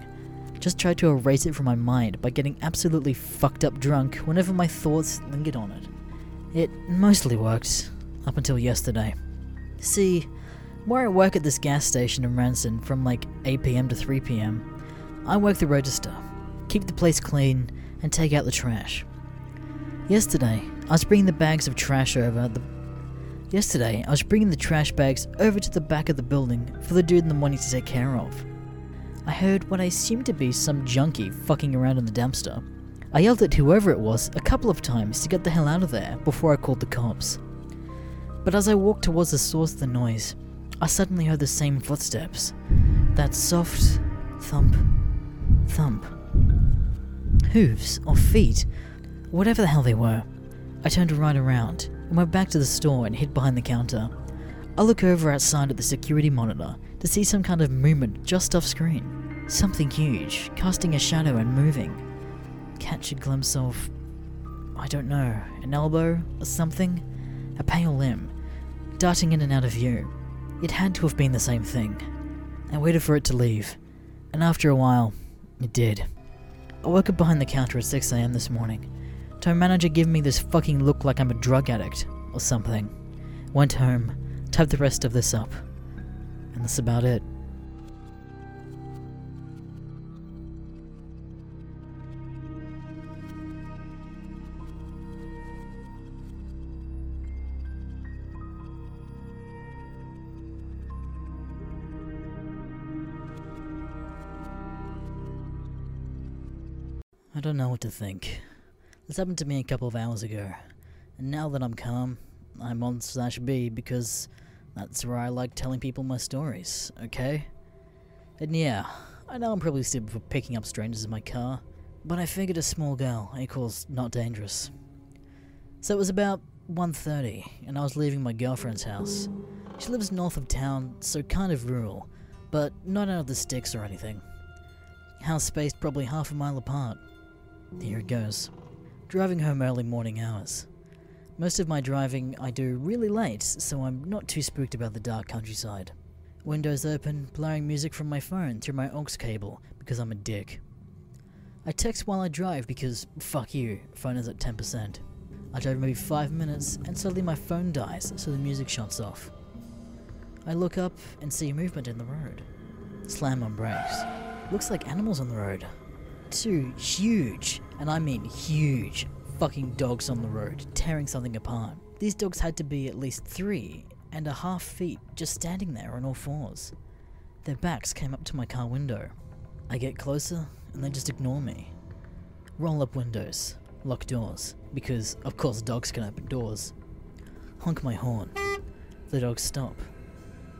Just tried to erase it from my mind by getting absolutely fucked up drunk whenever my thoughts lingered on it. It mostly worked, up until yesterday. See, where I work at this gas station in Ranson from like 8pm to 3pm, I work the register, keep the place clean, and take out the trash. Yesterday, I was bringing the bags of trash over the Yesterday, I was bringing the trash bags over to the back of the building for the dude in the morning to take care of. I heard what I assumed to be some junkie fucking around in the dumpster. I yelled at whoever it was a couple of times to get the hell out of there before I called the cops. But as I walked towards the source of the noise, I suddenly heard the same footsteps. That soft thump, thump. Hooves or feet, whatever the hell they were. I turned right around and went back to the store and hid behind the counter. I look over outside at the security monitor to see some kind of movement just off screen. Something huge, casting a shadow and moving. Catch a glimpse of. I don't know, an elbow or something? A pale limb, darting in and out of view. It had to have been the same thing. I waited for it to leave, and after a while, it did. I woke up behind the counter at 6am this morning a manager giving me this fucking look like I'm a drug addict or something. Went home, typed the rest of this up, and that's about it. Don't know what to think. This happened to me a couple of hours ago, and now that I'm calm, I'm on slash B because That's where I like telling people my stories, okay? And yeah, I know I'm probably stupid for picking up strangers in my car, but I figured a small girl equals not dangerous. So it was about 1.30, and I was leaving my girlfriend's house. She lives north of town, so kind of rural, but not out of the sticks or anything. House spaced probably half a mile apart. Here it goes. Driving home early morning hours. Most of my driving I do really late, so I'm not too spooked about the dark countryside. Windows open, blaring music from my phone through my aux cable because I'm a dick. I text while I drive because fuck you, phone is at 10%. I drive maybe 5 minutes and suddenly my phone dies, so the music shuts off. I look up and see movement in the road. Slam on brakes. Looks like animals on the road. Two huge, and I mean huge, fucking dogs on the road, tearing something apart. These dogs had to be at least three and a half feet just standing there on all fours. Their backs came up to my car window. I get closer and they just ignore me. Roll up windows, lock doors, because of course dogs can open doors. Honk my horn. The dogs stop.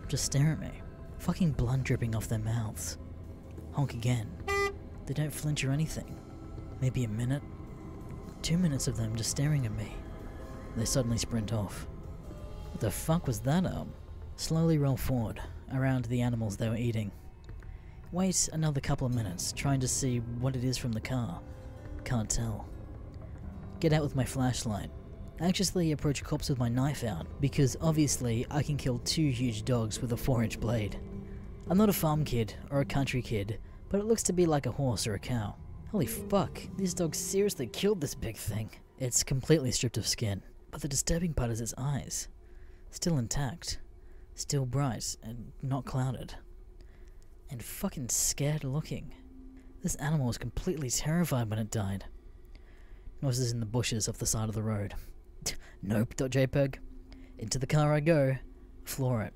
Just stare at me. Fucking blood dripping off their mouths. Honk again. They don't flinch or anything. Maybe a minute. Two minutes of them just staring at me. They suddenly sprint off. What the fuck was that, um? Slowly roll forward, around the animals they were eating. Wait another couple of minutes, trying to see what it is from the car. Can't tell. Get out with my flashlight. Anxiously approach cops with my knife out, because obviously I can kill two huge dogs with a 4 inch blade. I'm not a farm kid or a country kid, but it looks to be like a horse or a cow. Holy fuck, these dogs seriously killed this big thing. It's completely stripped of skin, but the disturbing part is its eyes. Still intact, still bright, and not clouded. And fucking scared looking. This animal was completely terrified when it died. Noises in the bushes off the side of the road. [LAUGHS] nope.jpg. Into the car I go. Floor it.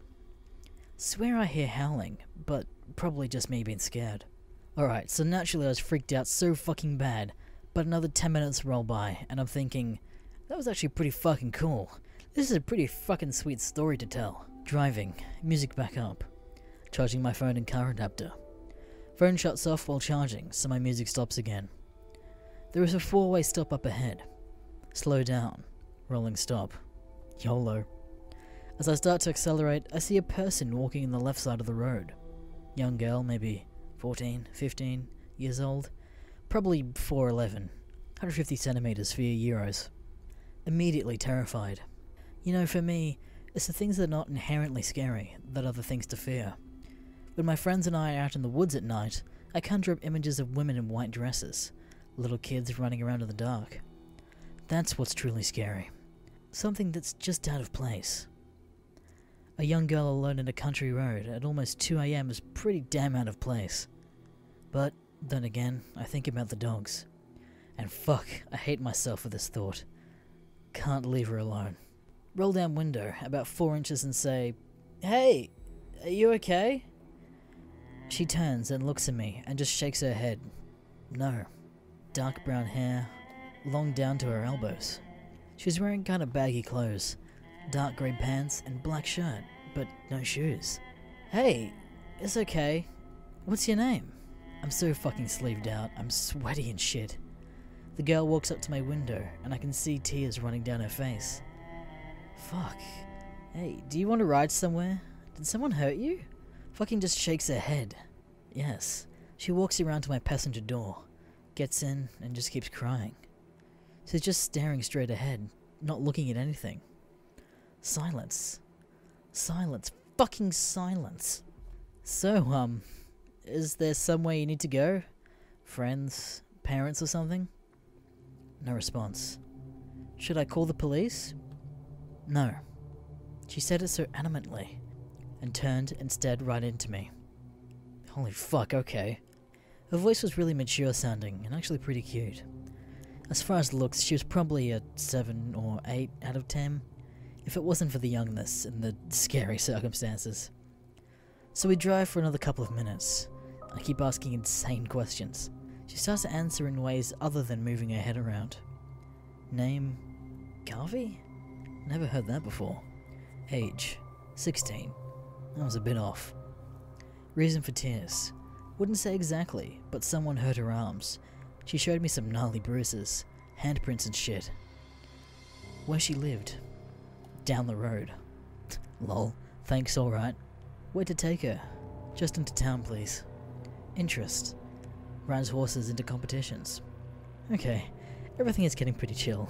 Swear I hear howling, but probably just me being scared. Alright, so naturally I was freaked out so fucking bad, but another 10 minutes roll by, and I'm thinking, that was actually pretty fucking cool. This is a pretty fucking sweet story to tell. Driving, music back up, charging my phone and car adapter. Phone shuts off while charging, so my music stops again. There is a four way stop up ahead. Slow down, rolling stop. YOLO. As I start to accelerate, I see a person walking in the left side of the road. Young girl, maybe 14, 15 years old. Probably 4'11, 150 centimeters for your Euros. Immediately terrified. You know, for me, it's the things that are not inherently scary that are the things to fear. When my friends and I are out in the woods at night, I conjure up images of women in white dresses, little kids running around in the dark. That's what's truly scary. Something that's just out of place. A young girl alone in a country road at almost 2am is pretty damn out of place. But then again, I think about the dogs. And fuck, I hate myself for this thought. Can't leave her alone. Roll down window about four inches and say, Hey, are you okay? She turns and looks at me and just shakes her head. No. Dark brown hair, long down to her elbows. She's wearing kind of baggy clothes, dark grey pants and black shirt, but no shoes. Hey, it's okay. What's your name? I'm so fucking sleeved out, I'm sweaty and shit. The girl walks up to my window and I can see tears running down her face. Fuck. Hey, do you want to ride somewhere? Did someone hurt you? Fucking just shakes her head. Yes. She walks around to my passenger door, gets in, and just keeps crying. She's just staring straight ahead, not looking at anything. Silence. Silence. Fucking silence. So, um, is there somewhere you need to go? Friends, parents, or something? No response. Should I call the police? No. She said it so animately, and turned instead right into me. Holy fuck, okay. Her voice was really mature sounding, and actually pretty cute. As far as looks, she was probably a 7 or 8 out of 10, if it wasn't for the youngness and the scary circumstances. So we drive for another couple of minutes. I keep asking insane questions. She starts to answer in ways other than moving her head around. Name? Garvey? Never heard that before. Age? 16. That was a bit off. Reason for tears. Wouldn't say exactly, but someone hurt her arms. She showed me some gnarly bruises, handprints and shit. Where she lived. Down the road. Lol. Thanks, alright. Where to take her? Just into town, please. Interest. Runs horses into competitions. Okay, everything is getting pretty chill.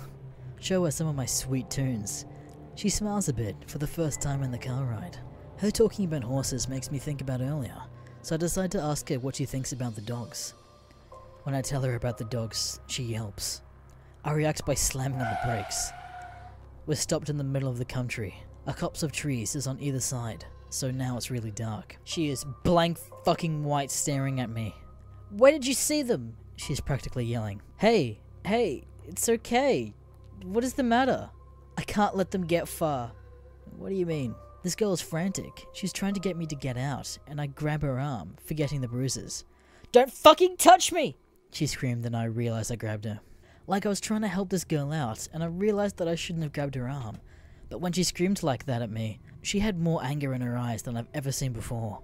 Show her some of my sweet tunes. She smiles a bit for the first time in the car ride. Her talking about horses makes me think about earlier, so I decide to ask her what she thinks about the dogs. When I tell her about the dogs, she yelps. I react by slamming on the brakes. We're stopped in the middle of the country. A copse of trees is on either side, so now it's really dark. She is blank fucking white staring at me. Where did you see them? She's practically yelling. Hey, hey, it's okay. What is the matter? I can't let them get far. What do you mean? This girl is frantic. She's trying to get me to get out, and I grab her arm, forgetting the bruises. Don't fucking touch me! She screamed, and I realized I grabbed her. Like I was trying to help this girl out, and I realized that I shouldn't have grabbed her arm. But when she screamed like that at me, she had more anger in her eyes than I've ever seen before.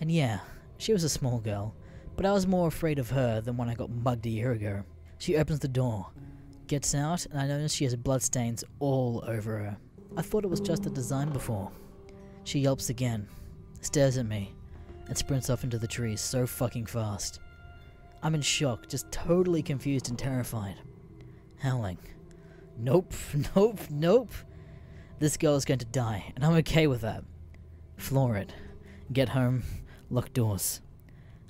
And yeah, she was a small girl, but I was more afraid of her than when I got mugged a year ago. She opens the door, gets out, and I notice she has bloodstains all over her. I thought it was just a design before. She yelps again, stares at me, and sprints off into the trees so fucking fast. I'm in shock, just totally confused and terrified. Howling. Nope, [LAUGHS] nope, nope. This girl is going to die, and I'm okay with that. Floor it. Get home, lock doors.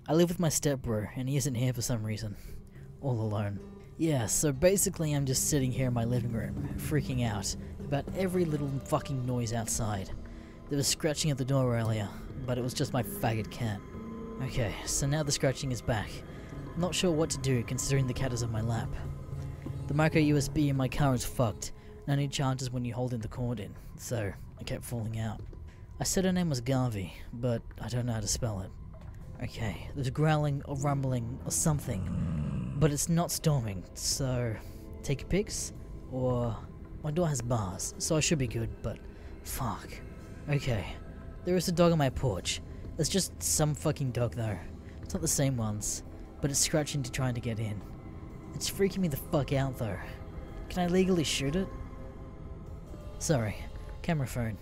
I live with my stepbro, and he isn't here for some reason. All alone. Yeah, so basically, I'm just sitting here in my living room, freaking out about every little fucking noise outside. There was scratching at the door earlier, but it was just my faggot cat. Okay, so now the scratching is back. Not sure what to do considering the cat is on my lap. The micro USB in my car is fucked, and only charges when you hold in the cord in, so I kept falling out. I said her name was Garvey, but I don't know how to spell it. Okay, there's growling or rumbling or something, but it's not storming, so take your or my door has bars, so I should be good, but fuck. Okay, there is a dog on my porch. It's just some fucking dog though. It's not the same ones, but it's scratching to trying to get in. It's freaking me the fuck out though. Can I legally shoot it? Sorry, camera phone.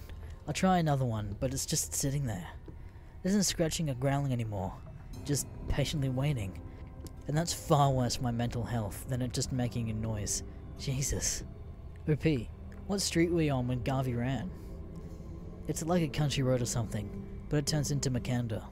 I'll try another one, but it's just sitting there. It isn't scratching or growling anymore, just patiently waiting. And that's far worse for my mental health than it just making a noise. Jesus. OP, what street were you on when Garvey ran? It's like a country road or something, but it turns into Makanda.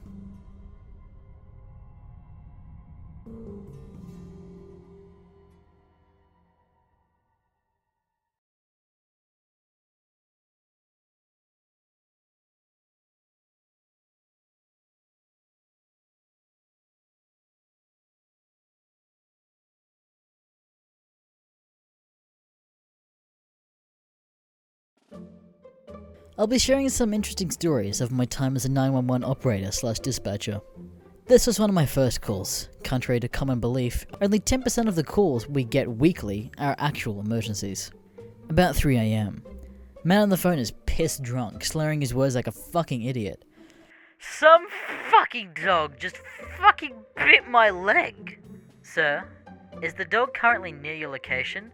I'll be sharing some interesting stories of my time as a 911 operator slash dispatcher. This was one of my first calls. Contrary to common belief, only 10% of the calls we get weekly are actual emergencies. About 3am. Man on the phone is pissed drunk, slurring his words like a fucking idiot. Some fucking dog just fucking bit my leg. Sir, is the dog currently near your location?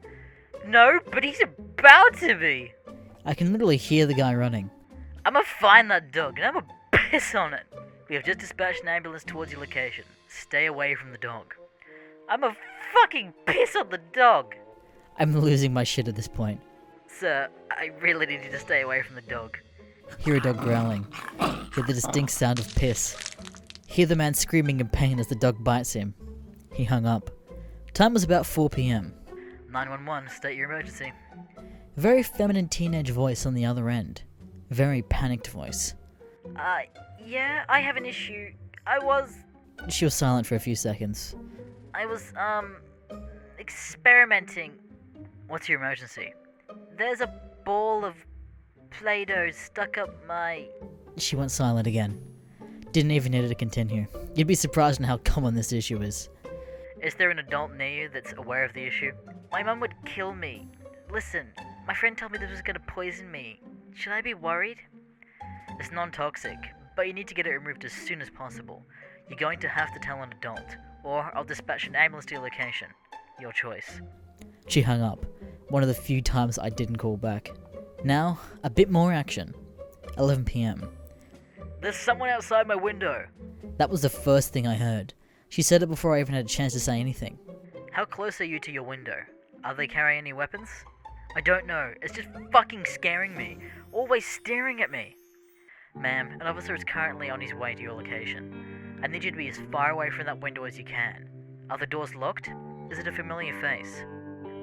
No, but he's about to be. I can literally hear the guy running. I'ma find that dog and I'ma piss on it. We have just dispatched an ambulance towards your location. Stay away from the dog. I'ma fucking piss on the dog. I'm losing my shit at this point. Sir, I really need you to stay away from the dog. Hear a dog growling. Hear the distinct sound of piss. Hear the man screaming in pain as the dog bites him. He hung up. Time was about 4 pm. 911, state your emergency. Very feminine teenage voice on the other end. Very panicked voice. Uh, yeah, I have an issue. I was, She was silent for a few seconds. I was, um, experimenting. What's your emergency? There's a ball of Play Doh stuck up my. She went silent again. Didn't even need to continue. You'd be surprised in how common this issue is. Is there an adult near you that's aware of the issue? My mum would kill me. Listen, my friend told me this was gonna poison me. Should I be worried? It's non toxic, but you need to get it removed as soon as possible. You're going to have to tell an adult, or I'll dispatch an ambulance to your location. Your choice. She hung up, one of the few times I didn't call back. Now, a bit more action. 11 pm. There's someone outside my window. That was the first thing I heard. She said it before I even had a chance to say anything. How close are you to your window? Are they carrying any weapons? I don't know. It's just fucking scaring me. Always staring at me. Ma'am, an officer is currently on his way to your location. I need you to be as far away from that window as you can. Are the doors locked? Is it a familiar face?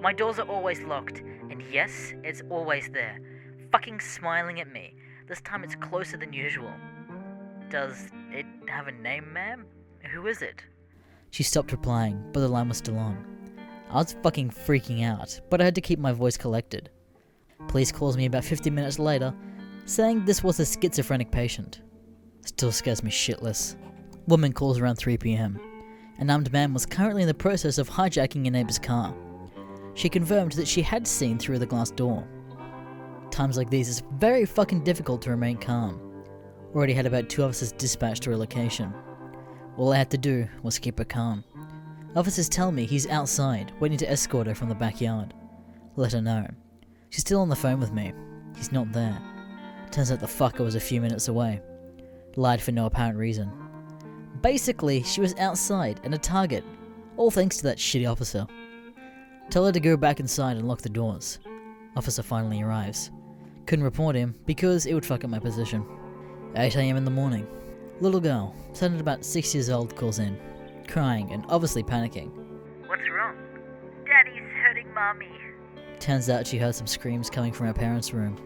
My doors are always locked, and yes, it's always there. Fucking smiling at me. This time it's closer than usual. Does it have a name, ma'am? Who is it? She stopped replying, but the line was still on. I was fucking freaking out, but I had to keep my voice collected. Police calls me about 50 minutes later, saying this was a schizophrenic patient. Still scares me shitless. Woman calls around 3 pm. An armed man was currently in the process of hijacking a neighbor's car. She confirmed that she had seen through the glass door. Times like these, it's very fucking difficult to remain calm. Already had about two officers dispatched to her location. All I had to do was keep her calm. Officers tell me he's outside, waiting to escort her from the backyard. Let her know. She's still on the phone with me. He's not there. Turns out the fucker was a few minutes away. Lied for no apparent reason. Basically, she was outside and a target, all thanks to that shitty officer. Tell her to go back inside and lock the doors. Officer finally arrives. Couldn't report him because it would fuck up my position. 8am in the morning. Little girl, sounded about 6 years old, calls in, crying and obviously panicking. What's wrong? Daddy's hurting mommy. Turns out she heard some screams coming from her parents' room.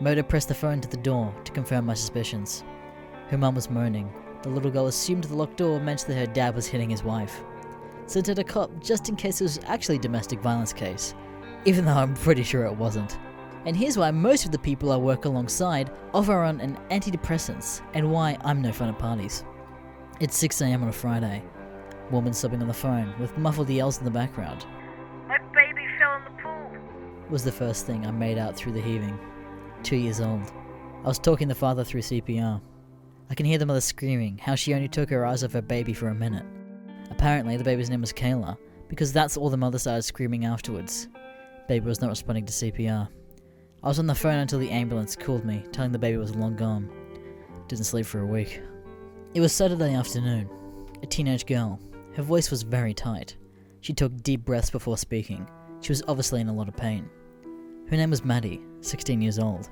Moda pressed the phone to the door to confirm my suspicions. Her mum was moaning. The little girl assumed the locked door meant that her dad was hitting his wife. Sent her to cop just in case it was actually a domestic violence case, even though I'm pretty sure it wasn't. And here's why most of the people I work alongside offer on an antidepressants, and why I'm no fun at parties. It's 6am on a Friday. Woman sobbing on the phone with muffled yells in the background. My baby fell in the pool. was the first thing I made out through the heaving. Two years old. I was talking the father through CPR. I can hear the mother screaming how she only took her eyes off her baby for a minute. Apparently, the baby's name was Kayla, because that's all the mother started screaming afterwards. Baby was not responding to CPR. I was on the phone until the ambulance called me, telling the baby was long gone. Didn't sleep for a week. It was Saturday afternoon. A teenage girl. Her voice was very tight. She took deep breaths before speaking. She was obviously in a lot of pain. Her name was Maddie, 16 years old.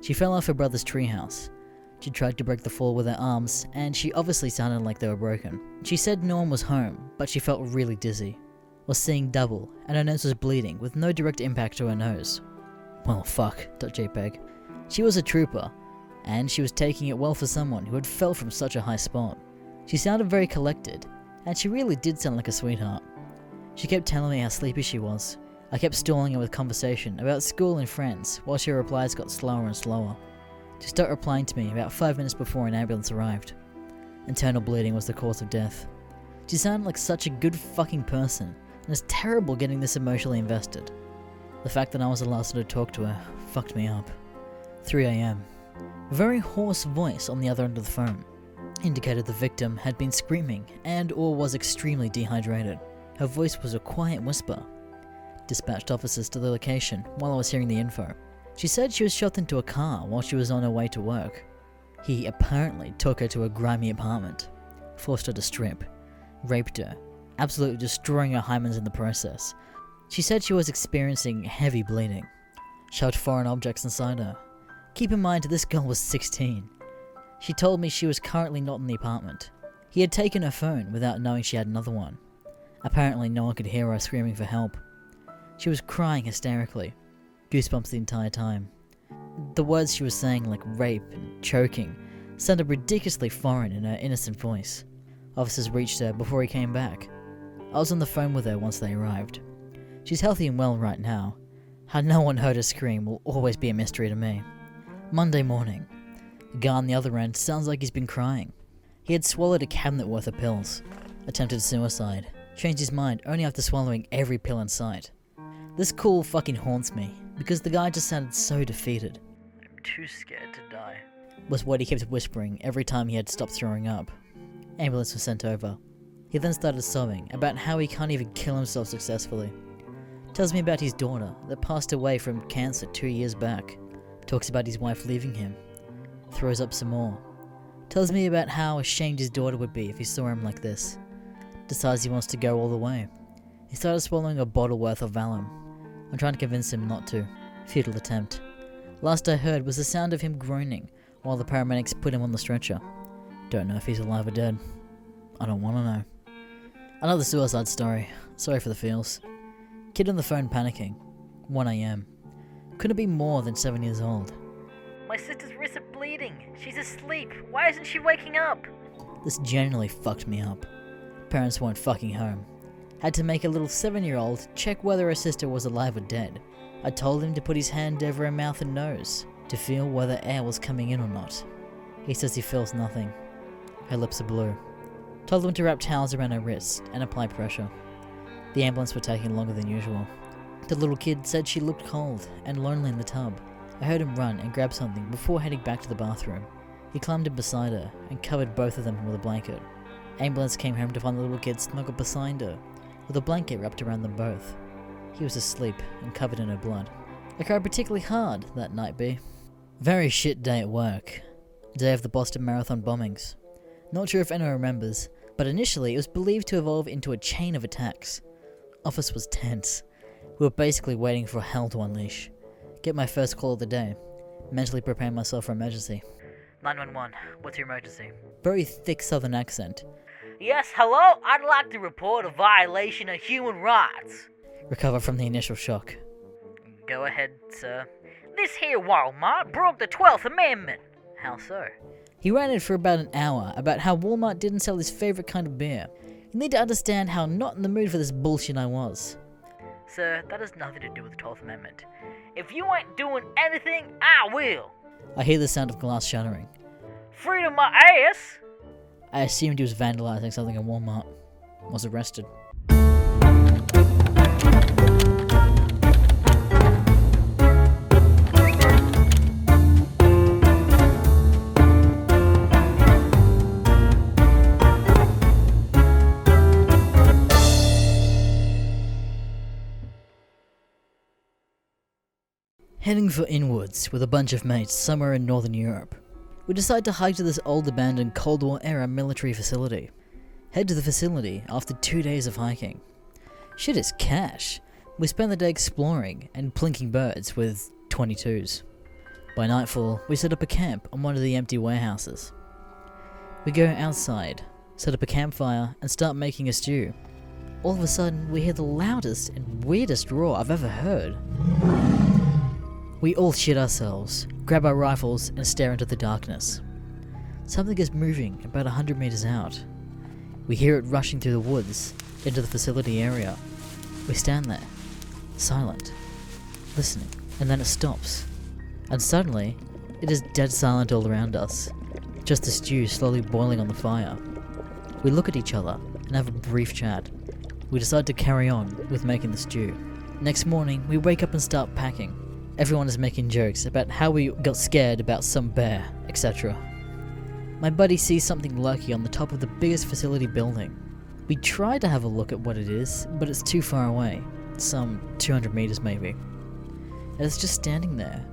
She fell off her brother's treehouse. She tried to break the fall with her arms, and she obviously sounded like they were broken. She said no one was home, but she felt really dizzy. Was seeing double, and her nose was bleeding with no direct impact to her nose. Well, fuck. .jpg. She was a trooper, and she was taking it well for someone who had fell from such a high spot. She sounded very collected, and she really did sound like a sweetheart. She kept telling me how sleepy she was. I kept stalling her with conversation about school and friends, while her replies got slower and slower. She stopped replying to me about five minutes before an ambulance arrived. Internal bleeding was the cause of death. She sounded like such a good fucking person, and it's terrible getting this emotionally invested. The fact that I was the last one to talk to her fucked me up. 3am. Very hoarse voice on the other end of the phone indicated the victim had been screaming and or was extremely dehydrated. Her voice was a quiet whisper. Dispatched officers to the location while I was hearing the info. She said she was shot into a car while she was on her way to work. He apparently took her to a grimy apartment, forced her to strip, raped her, absolutely destroying her hymens in the process. She said she was experiencing heavy bleeding, shoved foreign objects inside her. Keep in mind, this girl was 16. She told me she was currently not in the apartment. He had taken her phone without knowing she had another one. Apparently, no one could hear her screaming for help. She was crying hysterically, goosebumps the entire time. The words she was saying, like rape and choking, sounded ridiculously foreign in her innocent voice. Officers reached her before he came back. I was on the phone with her once they arrived. She's healthy and well right now. How no one heard her scream will always be a mystery to me. Monday morning. The guy on the other end sounds like he's been crying. He had swallowed a cabinet worth of pills, attempted suicide, changed his mind only after swallowing every pill in sight. This call fucking haunts me because the guy just sounded so defeated. I'm too scared to die. was what he kept whispering every time he had to stop throwing up. Ambulance was sent over. He then started sobbing about how he can't even kill himself successfully. Tells me about his daughter that passed away from cancer two years back. Talks about his wife leaving him. Throws up some more. Tells me about how ashamed his daughter would be if he saw him like this. Decides he wants to go all the way. He started swallowing a bottle worth of Valium. I'm trying to convince him not to. Futile attempt. Last I heard was the sound of him groaning while the paramedics put him on the stretcher. Don't know if he's alive or dead. I don't want to know. Another suicide story. Sorry for the feels. Kid on the phone panicking. 1am. Couldn't be more than 7 years old. My sister's wrists are bleeding. She's asleep. Why isn't she waking up? This genuinely fucked me up. Parents weren't fucking home. Had to make a little 7 year old check whether her sister was alive or dead. I told him to put his hand over her mouth and nose to feel whether air was coming in or not. He says he feels nothing. Her lips are blue. Told him to wrap towels around her wrists and apply pressure. The ambulance were taking longer than usual. The little kid said she looked cold and lonely in the tub. I heard him run and grab something before heading back to the bathroom. He climbed in beside her and covered both of them with a blanket. Ambulance came home to find the little kid snuggled beside her, with a blanket wrapped around them both. He was asleep and covered in her blood. I cried particularly hard that night, B. Very shit day at work. Day of the Boston Marathon bombings. Not sure if anyone remembers, but initially it was believed to evolve into a chain of attacks. Office was tense. We were basically waiting for hell to unleash. Get my first call of the day. Mentally preparing myself for emergency. 911, what's your emergency? Very thick southern accent. Yes, hello? I'd like to report a violation of human rights. Recover from the initial shock. Go ahead, sir. This here Walmart broke the 12th Amendment. How so? He ranted for about an hour about how Walmart didn't sell his favorite kind of beer. You need to understand how not in the mood for this bullshit I was. Sir, that has nothing to do with the 12th Amendment. If you ain't doing anything, I will. I hear the sound of glass shattering. Freedom my ass! I assumed he was vandalizing something at Walmart. Was arrested. Heading for inwards with a bunch of mates somewhere in northern Europe. We decide to hike to this old abandoned Cold War era military facility. Head to the facility after two days of hiking. Shit is cash. We spend the day exploring and plinking birds with 22s. By nightfall, we set up a camp on one of the empty warehouses. We go outside, set up a campfire, and start making a stew. All of a sudden, we hear the loudest and weirdest roar I've ever heard. We all shit ourselves, grab our rifles, and stare into the darkness. Something is moving about a hundred meters out. We hear it rushing through the woods into the facility area. We stand there, silent, listening, and then it stops. And suddenly, it is dead silent all around us. Just the stew slowly boiling on the fire. We look at each other and have a brief chat. We decide to carry on with making the stew. Next morning, we wake up and start packing. Everyone is making jokes about how we got scared about some bear, etc. My buddy sees something lurky on the top of the biggest facility building. We try to have a look at what it is, but it's too far away. Some 200 meters maybe. And it's just standing there,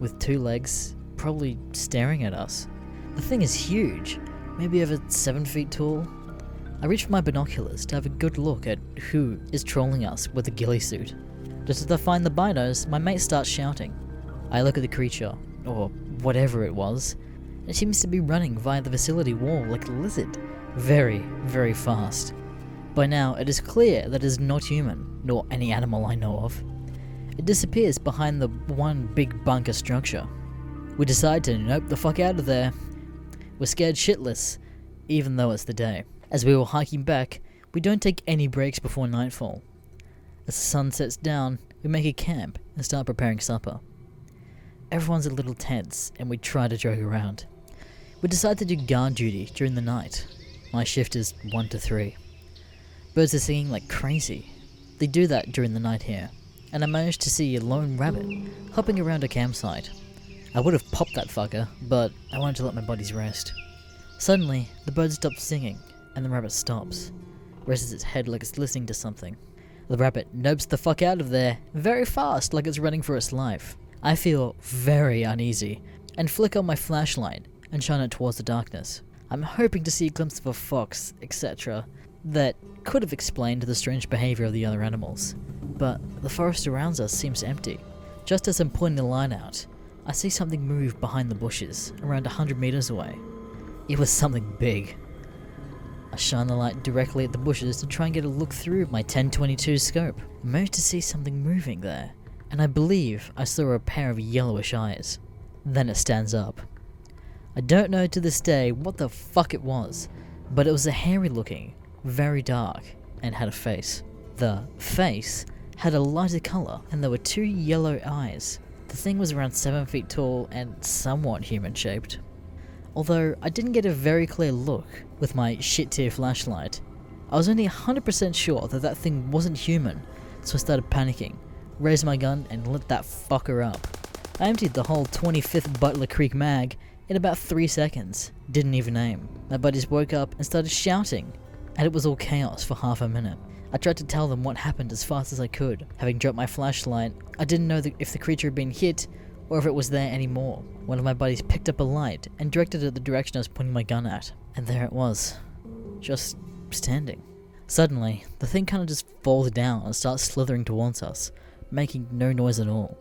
with two legs, probably staring at us. The thing is huge, maybe over 7 feet tall. I reach for my binoculars to have a good look at who is trolling us with a ghillie suit. Just as I find the binos, my mate starts shouting. I look at the creature, or whatever it was. It seems to be running via the facility wall like a lizard. Very, very fast. By now, it is clear that it is not human, nor any animal I know of. It disappears behind the one big bunker structure. We decide to nope the fuck out of there. We're scared shitless, even though it's the day. As we were hiking back, we don't take any breaks before nightfall. As the sun sets down, we make a camp and start preparing supper. Everyone's a little tense, and we try to joke around. We decide to do guard duty during the night. My shift is 1 to 3. Birds are singing like crazy. They do that during the night here, and I managed to see a lone rabbit hopping around a campsite. I would have popped that fucker, but I wanted to let my buddies rest. Suddenly, the bird stops singing, and the rabbit stops, raises its head like it's listening to something. The rabbit nopes the fuck out of there very fast, like it's running for its life. I feel very uneasy and flick on my flashlight and shine it towards the darkness. I'm hoping to see a glimpse of a fox, etc., that could have explained the strange behavior of the other animals. But the forest around us seems empty. Just as I'm pointing the line out, I see something move behind the bushes, around a hundred meters away. It was something big. I shine the light directly at the bushes to try and get a look through my 1022 scope. I managed to see something moving there, and I believe I saw a pair of yellowish eyes. Then it stands up. I don't know to this day what the fuck it was, but it was a hairy looking, very dark, and had a face. The face had a lighter colour, and there were two yellow eyes. The thing was around 7 feet tall and somewhat human shaped. Although I didn't get a very clear look with my shit tier flashlight, I was only 100% sure that that thing wasn't human, so I started panicking, raised my gun, and lit that fucker up. I emptied the whole 25th Butler Creek mag in about 3 seconds, didn't even aim. My buddies woke up and started shouting, and it was all chaos for half a minute. I tried to tell them what happened as fast as I could. Having dropped my flashlight, I didn't know if the creature had been hit or if it was there anymore. One of my buddies picked up a light and directed it at the direction I was pointing my gun at, and there it was, just standing. Suddenly, the thing kind of just falls down and starts slithering towards us, making no noise at all.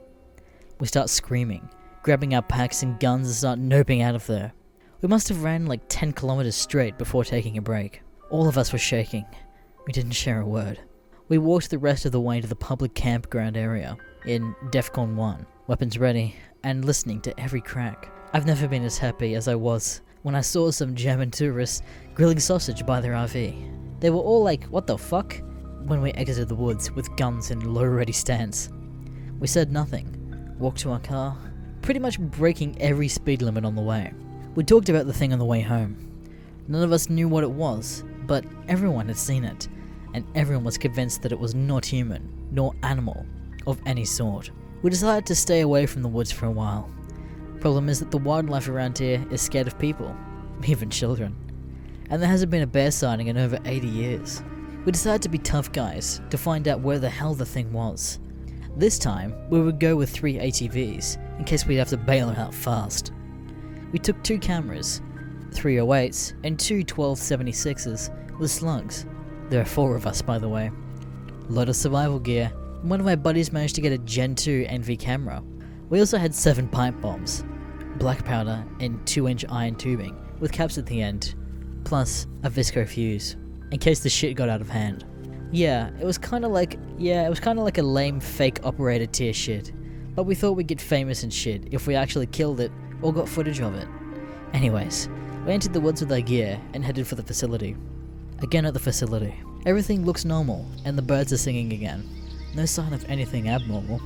We start screaming, grabbing our packs and guns and start noping out of there. We must have ran like 10 kilometers straight before taking a break. All of us were shaking. We didn't share a word. We walked the rest of the way to the public campground area in DEFCON 1, weapons ready, and listening to every crack. I've never been as happy as I was when I saw some German tourists grilling sausage by their RV. They were all like, what the fuck? When we exited the woods with guns in low ready stance. We said nothing, walked to our car, pretty much breaking every speed limit on the way. We talked about the thing on the way home. None of us knew what it was, but everyone had seen it, and everyone was convinced that it was not human, nor animal, of any sort. We decided to stay away from the woods for a while. Problem is that the wildlife around here is scared of people, [LAUGHS] even children. And there hasn't been a bear sighting in over 80 years. We decided to be tough guys to find out where the hell the thing was. This time, we would go with three ATVs in case we'd have to bail it out fast. We took two cameras, 308s, and two 1276s with slugs. There are four of us, by the way. A lot of survival gear. One of my buddies managed to get a Gen 2 NV camera. We also had seven pipe bombs, black powder, and 2 inch iron tubing with caps at the end, plus a visco fuse, in case the shit got out of hand. Yeah, it was kind of like yeah, it was kind of like a lame fake operator tier shit. But we thought we'd get famous and shit if we actually killed it or got footage of it. Anyways, we entered the woods with our gear and headed for the facility. Again at the facility. Everything looks normal, and the birds are singing again. No sign of anything abnormal.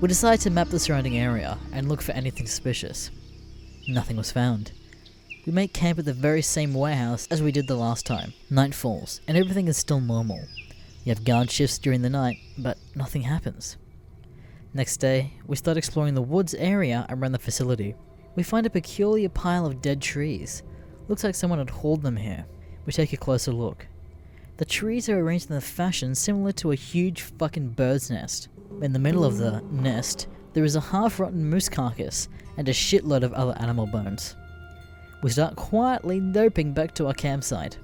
We decided to map the surrounding area and look for anything suspicious. Nothing was found. We make camp at the very same warehouse as we did the last time. Night falls, and everything is still normal. You have guard shifts during the night, but nothing happens. Next day, we start exploring the woods area around the facility. We find a peculiar pile of dead trees. Looks like someone had hauled them here. We take a closer look. The trees are arranged in a fashion similar to a huge fucking bird's nest. In the middle of the nest, there is a half rotten moose carcass and a shitload of other animal bones. We start quietly doping back to our campsite.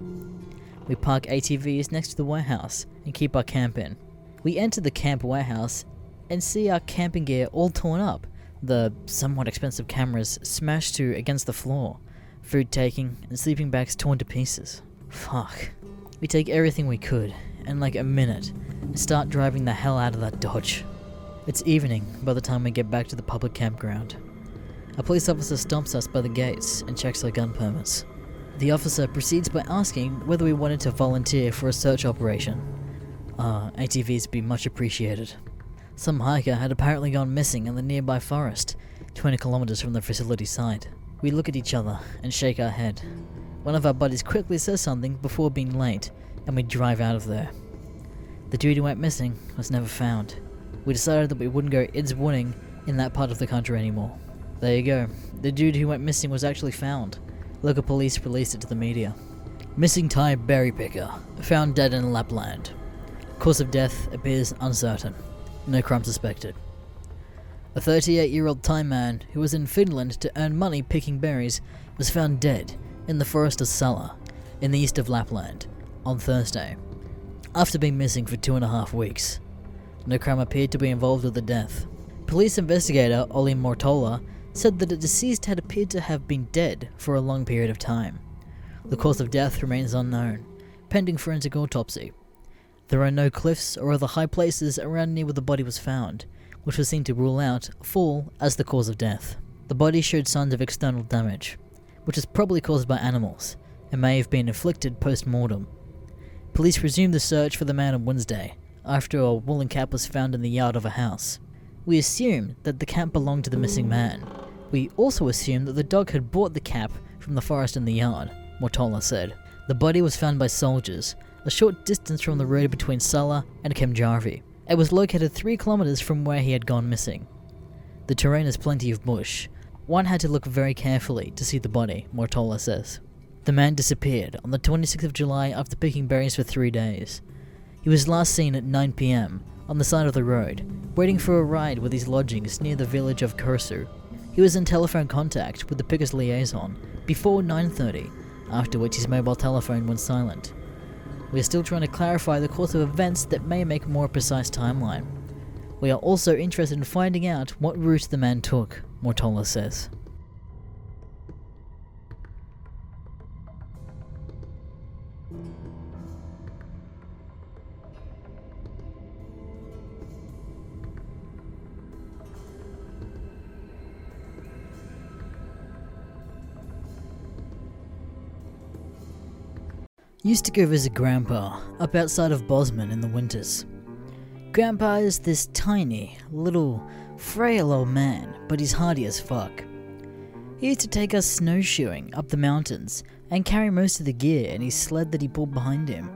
We park ATVs next to the warehouse and keep our camp in. We enter the camp warehouse and see our camping gear all torn up, the somewhat expensive cameras smashed to against the floor, food taking, and sleeping bags torn to pieces. Fuck. We take everything we could, in like a minute, and start driving the hell out of that Dodge. It's evening by the time we get back to the public campground. A police officer stomps us by the gates and checks our gun permits. The officer proceeds by asking whether we wanted to volunteer for a search operation. Ah, our ATVs would be much appreciated. Some hiker had apparently gone missing in the nearby forest, 20 kilometers from the facility site. We look at each other and shake our head. One of our buddies quickly says something before being late, and we drive out of there. The dude who went missing was never found. We decided that we wouldn't go Ids Wooning in that part of the country anymore. There you go. The dude who went missing was actually found. Local police released it to the media. Missing Thai berry picker, found dead in Lapland. Cause of death appears uncertain. No crime suspected. A 38 year old Thai man who was in Finland to earn money picking berries was found dead in the forest of Salla, in the east of Lapland, on Thursday, after being missing for two and a half weeks. No crime appeared to be involved with the death. Police investigator Olli Mortola said that the deceased had appeared to have been dead for a long period of time. The cause of death remains unknown, pending forensic autopsy. There are no cliffs or other high places around near where the body was found, which was seen to rule out fall as the cause of death. The body showed signs of external damage, which is probably caused by animals, and may have been inflicted post mortem. Police resumed the search for the man on Wednesday, after a woolen cap was found in the yard of a house. We assume that the cap belonged to the missing man. We also assume that the dog had bought the cap from the forest in the yard, Mortola said. The body was found by soldiers, a short distance from the road between Salla and Kemjarvi. It was located three kilometers from where he had gone missing. The terrain is plenty of bush. One had to look very carefully to see the body, Mortola says. The man disappeared on the 26th of July after picking berries for three days. He was last seen at 9 pm on the side of the road, waiting for a ride with his lodgings near the village of Kursu. He was in telephone contact with the picker's liaison before 9.30, after which his mobile telephone went silent. We are still trying to clarify the course of events that may make a more precise timeline. We are also interested in finding out what route the man took, Mortola says. Used to go visit Grandpa up outside of Bozeman in the winters. Grandpa is this tiny, little, frail old man, but he's hardy as fuck. He used to take us snowshoeing up the mountains and carry most of the gear in his sled that he pulled behind him.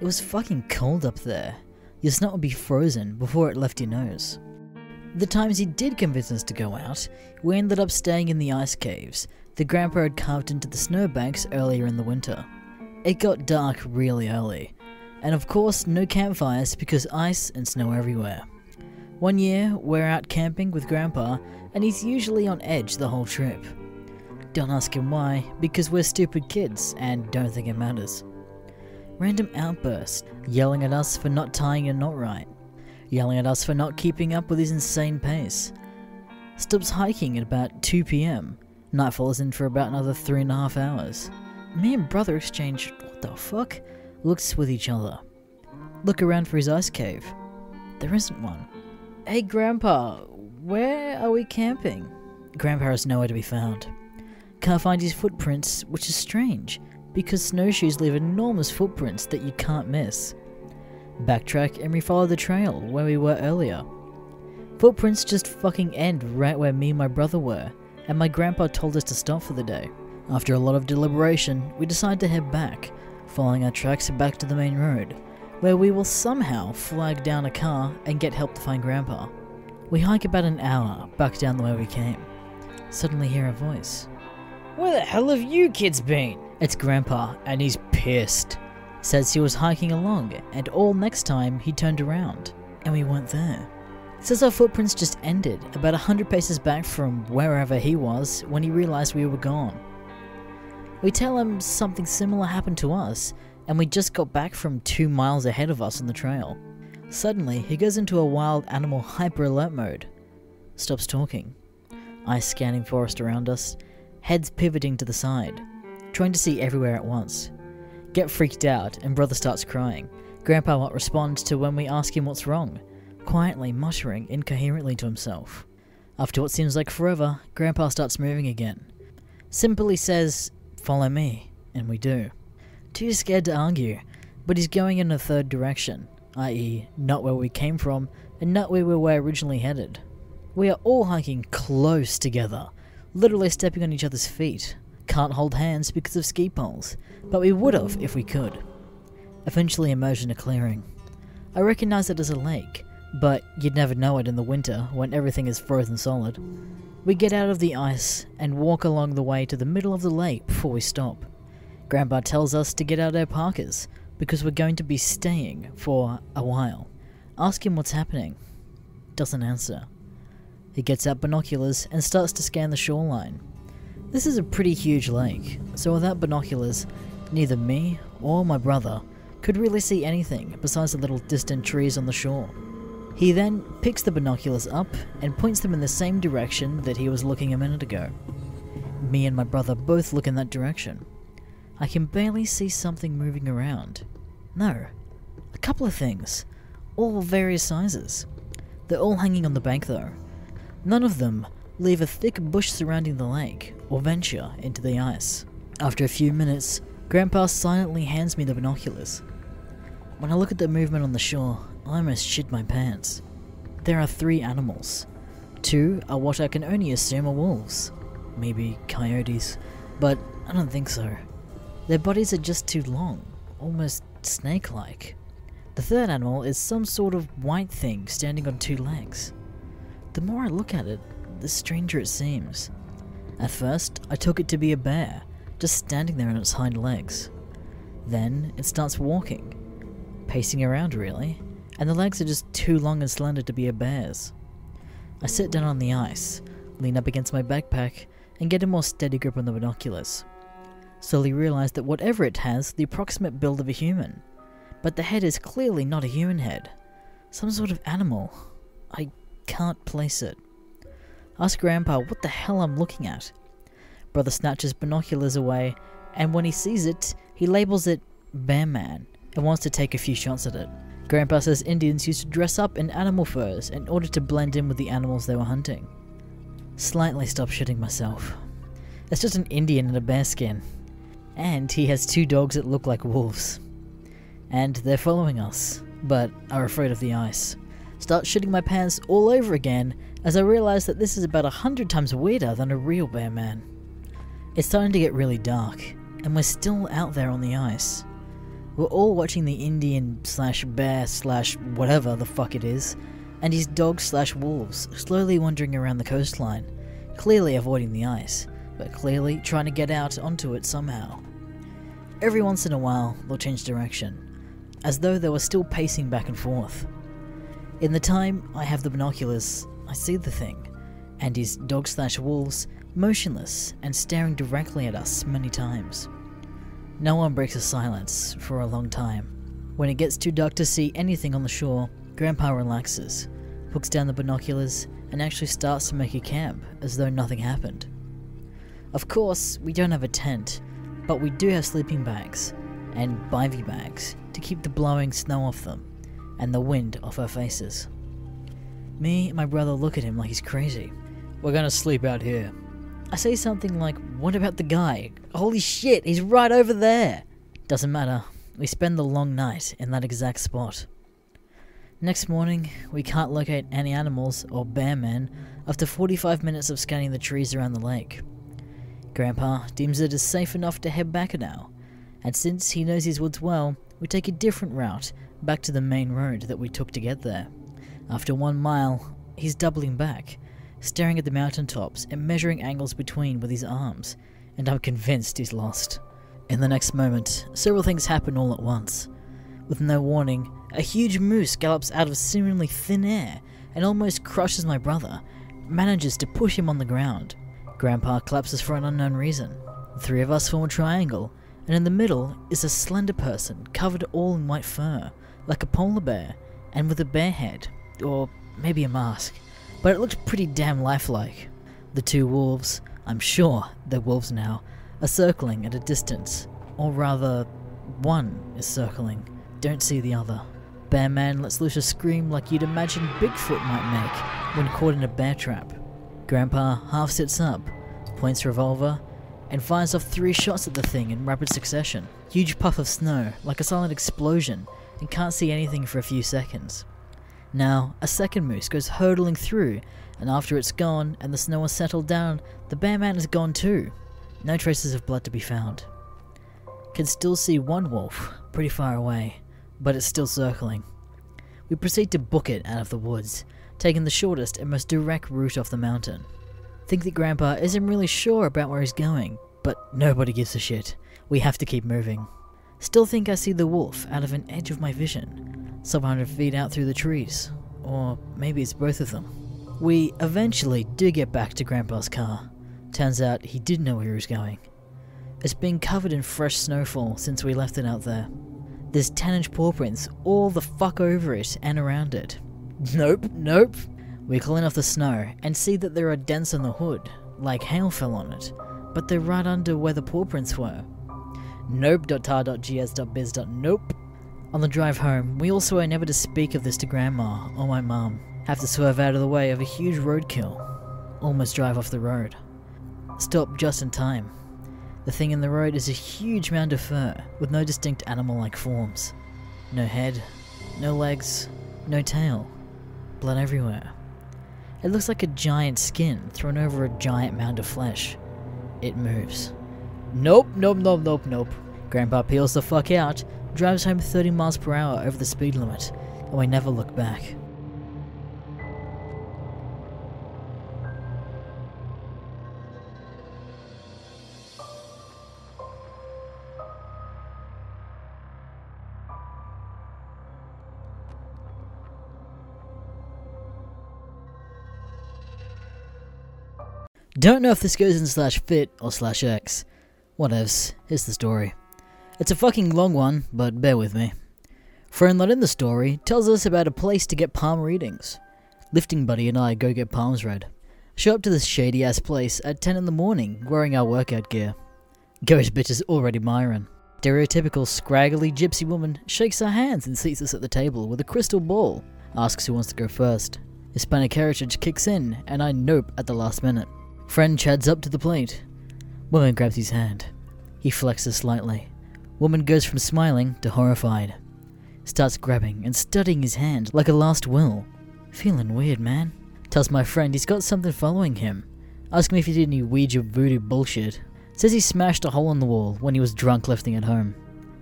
It was fucking cold up there. Your snot would be frozen before it left your nose. The times he did convince us to go out, we ended up staying in the ice caves that Grandpa had carved into the snowbanks earlier in the winter. It got dark really early, and of course, no campfires because ice and snow everywhere. One year, we're out camping with Grandpa, and he's usually on edge the whole trip. Don't ask him why, because we're stupid kids and don't think it matters. Random outbursts, yelling at us for not tying a knot right, yelling at us for not keeping up with his insane pace. Stops hiking at about 2 pm. Nightfall is in for about another three and a half hours. Me and brother exchange what the fuck looks with each other. Look around for his ice cave. There isn't one. Hey, Grandpa, where are we camping? Grandpa is nowhere to be found. Can't find his footprints, which is strange, because snowshoes leave enormous footprints that you can't miss. Backtrack and we follow the trail where we were earlier. Footprints just fucking end right where me and my brother were, and my grandpa told us to stop for the day. After a lot of deliberation, we decide to head back, following our tracks back to the main road, where we will somehow flag down a car and get help to find Grandpa. We hike about an hour back down the way we came. Suddenly hear a voice. Where the hell have you kids been? It's Grandpa, and he's pissed. Says he was hiking along, and all next time he turned around, and we weren't there. Says our footprints just ended about a hundred paces back from wherever he was when he realized we were gone. We tell him something similar happened to us, and we just got back from two miles ahead of us on the trail. Suddenly, he goes into a wild animal hyper alert mode. Stops talking. Eyes scanning forest around us, heads pivoting to the side, trying to see everywhere at once. Get freaked out, and brother starts crying. Grandpa won't respond to when we ask him what's wrong, quietly muttering incoherently to himself. After what seems like forever, Grandpa starts moving again. Simply says, Follow me, and we do. Too scared to argue, but he's going in a third direction, i.e., not where we came from, and not where we were originally headed. We are all hiking close together, literally stepping on each other's feet. Can't hold hands because of ski poles, but we would have if we could. Eventually emerge in a clearing. I recognize it as a lake, but you'd never know it in the winter when everything is frozen solid. We get out of the ice and walk along the way to the middle of the lake before we stop. Grandpa tells us to get out our parkas because we're going to be staying for a while. Ask him what's happening. Doesn't answer. He gets out binoculars and starts to scan the shoreline. This is a pretty huge lake, so without binoculars, neither me or my brother could really see anything besides the little distant trees on the shore. He then picks the binoculars up and points them in the same direction that he was looking a minute ago. Me and my brother both look in that direction. I can barely see something moving around. No, a couple of things, all various sizes. They're all hanging on the bank though. None of them leave a thick bush surrounding the lake or venture into the ice. After a few minutes, Grandpa silently hands me the binoculars. When I look at the movement on the shore, I almost shit my pants. There are three animals. Two are what I can only assume are wolves. Maybe coyotes, but I don't think so. Their bodies are just too long, almost snake like. The third animal is some sort of white thing standing on two legs. The more I look at it, the stranger it seems. At first, I took it to be a bear, just standing there on its hind legs. Then it starts walking, pacing around really, and the legs are just too long and slender to be a bear's. I sit down on the ice, lean up against my backpack, and get a more steady grip on the binoculars. Slowly realize that whatever it has, the approximate build of a human. But the head is clearly not a human head. Some sort of animal. I can't place it. Ask Grandpa what the hell I'm looking at. Brother snatches binoculars away, and when he sees it, he labels it Bear Man and wants to take a few shots at it. Grandpa says Indians used to dress up in animal furs in order to blend in with the animals they were hunting. Slightly stop shitting myself. It's just an Indian in a bear skin. And he has two dogs that look like wolves. And they're following us, but are afraid of the ice. Start shitting my pants all over again as I realize that this is about a hundred times weirder than a real bear man. It's starting to get really dark, and we're still out there on the ice. We're all watching the Indian slash bear slash whatever the fuck it is, and his dogs slash wolves slowly wandering around the coastline, clearly avoiding the ice, but clearly trying to get out onto it somehow. Every once in a while, they'll change direction, as though they were still pacing back and forth. In the time I have the binoculars, I see the thing, and his dog slash wolves motionless and staring directly at us many times. No one breaks the silence for a long time. When it gets too dark to see anything on the shore, Grandpa relaxes, puts down the binoculars, and actually starts to make a camp as though nothing happened. Of course, we don't have a tent, but we do have sleeping bags and bivy bags to keep the blowing snow off them and the wind off our faces. Me and my brother look at him like he's crazy. We're gonna sleep out here. I say something like, What about the guy? Holy shit, he's right over there! Doesn't matter. We spend the long night in that exact spot. Next morning, we can't locate any animals or bear men after 45 minutes of scanning the trees around the lake. Grandpa deems it is safe enough to head back now, and since he knows his woods well, we take a different route back to the main road that we took to get there. After one mile, he's doubling back, staring at the mountain tops and measuring angles between with his arms, and I'm convinced he's lost. In the next moment, several things happen all at once. With no warning, a huge moose gallops out of seemingly thin air and almost crushes my brother, manages to push him on the ground. Grandpa collapses for an unknown reason. The three of us form a triangle, and in the middle is a slender person covered all in white fur, like a polar bear, and with a bear head, or maybe a mask, but it looks pretty damn lifelike. The two wolves, I'm sure they're wolves now, are circling at a distance, or rather, one is circling. Don't see the other. Bear Man lets loose a scream like you'd imagine Bigfoot might make when caught in a bear trap. Grandpa half sits up, points revolver, and fires off three shots at the thing in rapid succession. Huge puff of snow, like a silent explosion, and can't see anything for a few seconds. Now, a second moose goes hurtling through, and after it's gone and the snow has settled down, the bear man is gone too. No traces of blood to be found. Can still see one wolf, pretty far away, but it's still circling. We proceed to book it out of the woods, taking the shortest and most direct route off the mountain. Think that Grandpa isn't really sure about where he's going, but nobody gives a shit. We have to keep moving. Still think I see the wolf out of an edge of my vision, some hundred feet out through the trees. Or maybe it's both of them. We eventually do get back to Grandpa's car. Turns out he did know where he was going. It's been covered in fresh snowfall since we left it out there. There's 10 inch paw prints all the fuck over it and around it. Nope, nope. We clean off the snow and see that there are dents on the hood, like hail fell on it, but they're right under where the paw prints were. Nope.tar.gs.biz.nope. On the drive home, we also are never to speak of this to Grandma or my mum. Have to swerve out of the way of a huge roadkill. Almost drive off the road. Stop just in time. The thing in the road is a huge mound of fur with no distinct animal like forms. No head, no legs, no tail. Blood everywhere. It looks like a giant skin thrown over a giant mound of flesh. It moves. Nope, nope, nope, nope, nope. Grandpa peels the fuck out, drives home 30 miles per hour over the speed limit, and we never look back. Don't know if this goes in slash fit or slash X. Whatevs, here's the story. It's a fucking long one, but bear with me. Friend not in the story tells us about a place to get palm readings. Lifting Buddy and I go get palms read. Show up to this shady ass place at 10 in the morning wearing our workout gear. Ghost bitch is already Myron. Stereotypical scraggly gypsy woman shakes our hands and seats us at the table with a crystal ball, asks who wants to go first. Hispanic heritage kicks in, and I nope at the last minute. Friend chads up to the plate. Woman grabs his hand. He flexes slightly. Woman goes from smiling to horrified. Starts grabbing and studying his hand like a last will. Feeling weird, man. Tells my friend he's got something following him. Ask me if he did any Ouija voodoo bullshit. Says he smashed a hole in the wall when he was drunk lifting at home.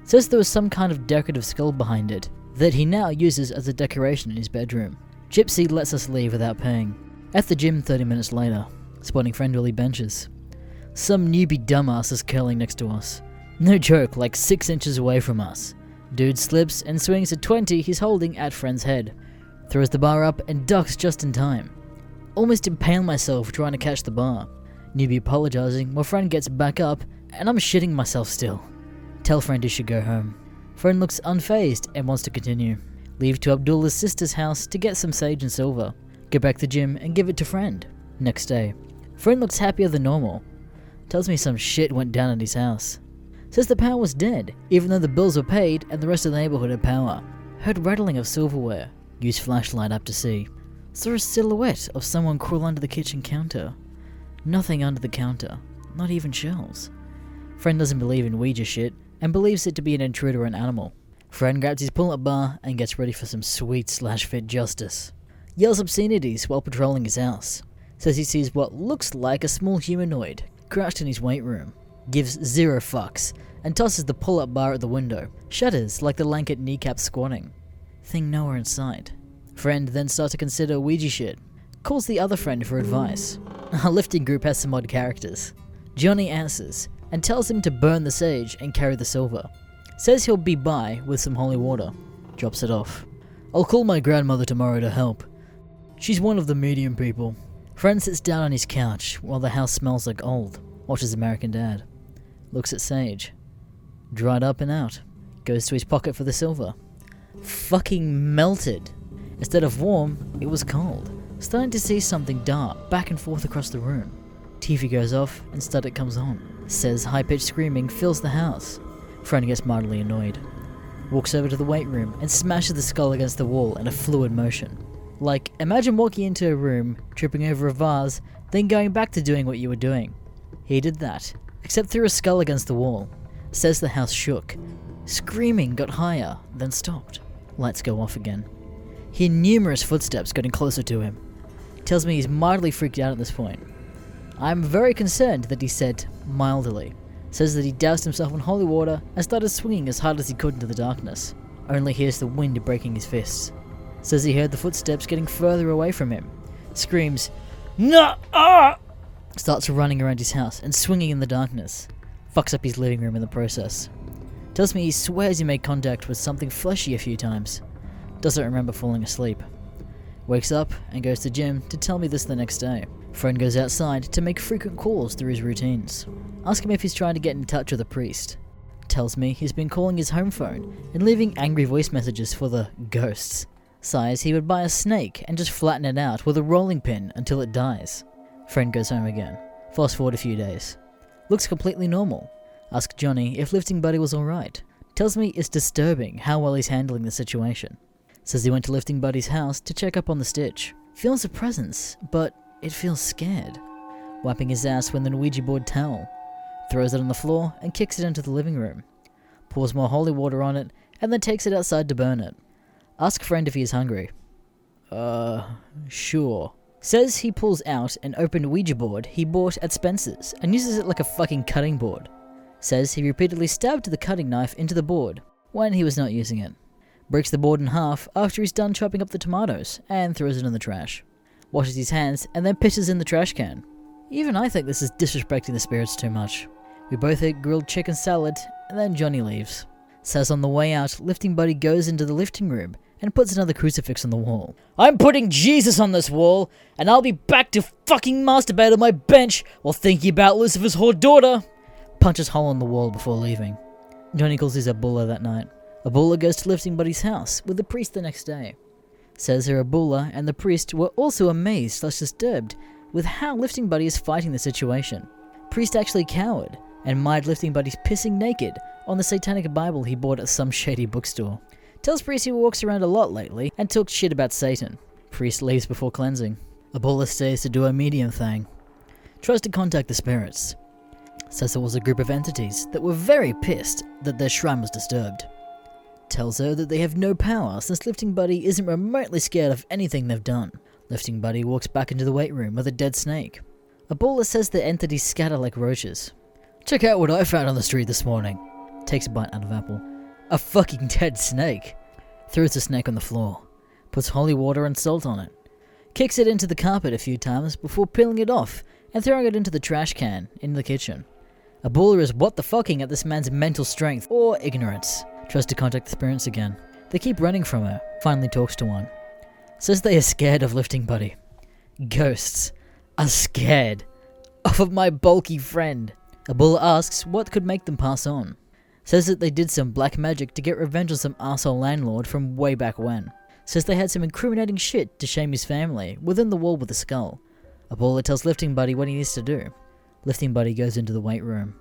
Says there was some kind of decorative skull behind it that he now uses as a decoration in his bedroom. Gypsy lets us leave without paying. At the gym 30 minutes later, spotting friendly benches. Some newbie dumbass is curling next to us. No joke, like 6 inches away from us. Dude slips and swings a 20 he's holding at friend's head. Throws the bar up and ducks just in time. Almost impale myself trying to catch the bar. Newbie apologizing my friend gets back up and I'm shitting myself still. Tell friend he should go home. Friend looks unfazed and wants to continue. Leave to Abdullah's sister's house to get some sage and silver. Go back to gym and give it to friend. Next day. Friend looks happier than normal. Tells me some shit went down at his house. Says the power was dead, even though the bills were paid and the rest of the neighborhood had power. Heard rattling of silverware. Used flashlight up to see. Saw a silhouette of someone crawl under the kitchen counter. Nothing under the counter. Not even shelves. Friend doesn't believe in Ouija shit and believes it to be an intruder or an animal. Friend grabs his pull-up bar and gets ready for some sweet slash fit justice. Yells obscenities while patrolling his house. Says he sees what looks like a small humanoid crouched in his weight room. Gives zero fucks and tosses the pull-up bar at the window. Shudders like the lank kneecap squatting. Thing nowhere in sight. Friend then starts to consider Ouija shit. Calls the other friend for advice. [LAUGHS] Lifting group has some odd characters. Johnny answers and tells him to burn the sage and carry the silver. Says he'll be by with some holy water. Drops it off. I'll call my grandmother tomorrow to help. She's one of the medium people. Friend sits down on his couch while the house smells like old. Watches American Dad. Looks at Sage. Dried up and out. Goes to his pocket for the silver. Fucking melted. Instead of warm, it was cold. Starting to see something dart back and forth across the room. TV goes off and static comes on. Says high pitched screaming fills the house. Friend gets mildly annoyed. Walks over to the weight room and smashes the skull against the wall in a fluid motion. Like, imagine walking into a room, tripping over a vase, then going back to doing what you were doing. He did that, except threw a skull against the wall. Says the house shook. Screaming got higher, then stopped. Lights go off again. Hear numerous footsteps getting closer to him. Tells me he's mildly freaked out at this point. I'm very concerned that he said mildly. Says that he doused himself in holy water and started swinging as hard as he could into the darkness. Only hears the wind breaking his fists. Says he heard the footsteps getting further away from him. Screams, No! Ah! Starts running around his house and swinging in the darkness. Fucks up his living room in the process. Tells me he swears he made contact with something fleshy a few times. Doesn't remember falling asleep. Wakes up and goes to gym to tell me this the next day. Friend goes outside to make frequent calls through his routines. Ask him if he's trying to get in touch with a priest. Tells me he's been calling his home phone and leaving angry voice messages for the ghosts. Sighs he would buy a snake and just flatten it out with a rolling pin until it dies. Friend goes home again. Fast forward a few days. Looks completely normal. Ask Johnny if lifting buddy was alright. Tells me it's disturbing how well he's handling the situation. Says he went to lifting buddy's house to check up on the stitch. Feels a presence, but it feels scared. Wiping his ass with an Ouija board towel. Throws it on the floor and kicks it into the living room. Pours more holy water on it and then takes it outside to burn it. Ask friend if he is hungry. Uh, sure. Says he pulls out an open Ouija board he bought at Spencer's and uses it like a fucking cutting board. Says he repeatedly stabbed the cutting knife into the board when he was not using it. Breaks the board in half after he's done chopping up the tomatoes and throws it in the trash. Washes his hands and then pisses in the trash can. Even I think this is disrespecting the spirits too much. We both eat grilled chicken salad and then Johnny leaves. Says on the way out, lifting buddy goes into the lifting room and puts another crucifix on the wall. I'm putting Jesus on this wall, and I'll be back to fucking masturbate on my bench while thinking about Lucifer's whore daughter. Punches hole in the wall before leaving. Johnny calls his Abuela that night. Abuela goes to lifting buddy's house with the priest the next day. Says her Abuela and the priest were also amazed slash disturbed with how lifting buddy is fighting the situation. Priest actually cowered and mired lifting buddy's pissing naked on the satanic Bible he bought at some shady bookstore. Tells Priest he walks around a lot lately and talks shit about Satan. Priest leaves before cleansing. Abuela stays to do a medium thing. Tries to contact the spirits. Says there was a group of entities that were very pissed that their shrine was disturbed. Tells her that they have no power since Lifting Buddy isn't remotely scared of anything they've done. Lifting Buddy walks back into the weight room with a dead snake. Abuela says the entities scatter like roaches. Check out what I found on the street this morning. Takes a bite out of apple. A fucking [LAUGHS] dead snake. Throws the snake on the floor. Puts holy water and salt on it. Kicks it into the carpet a few times before peeling it off and throwing it into the trash can in the kitchen. Abuela is what the fucking at this man's mental strength or ignorance. Tries to contact the spirits again. They keep running from her. Finally talks to one. Says they are scared of lifting buddy. Ghosts are scared of my bulky friend. Abuela asks what could make them pass on. Says that they did some black magic to get revenge on some asshole landlord from way back when. Says they had some incriminating shit to shame his family within the wall with the skull. Abuela tells Lifting Buddy what he needs to do. Lifting Buddy goes into the weight room.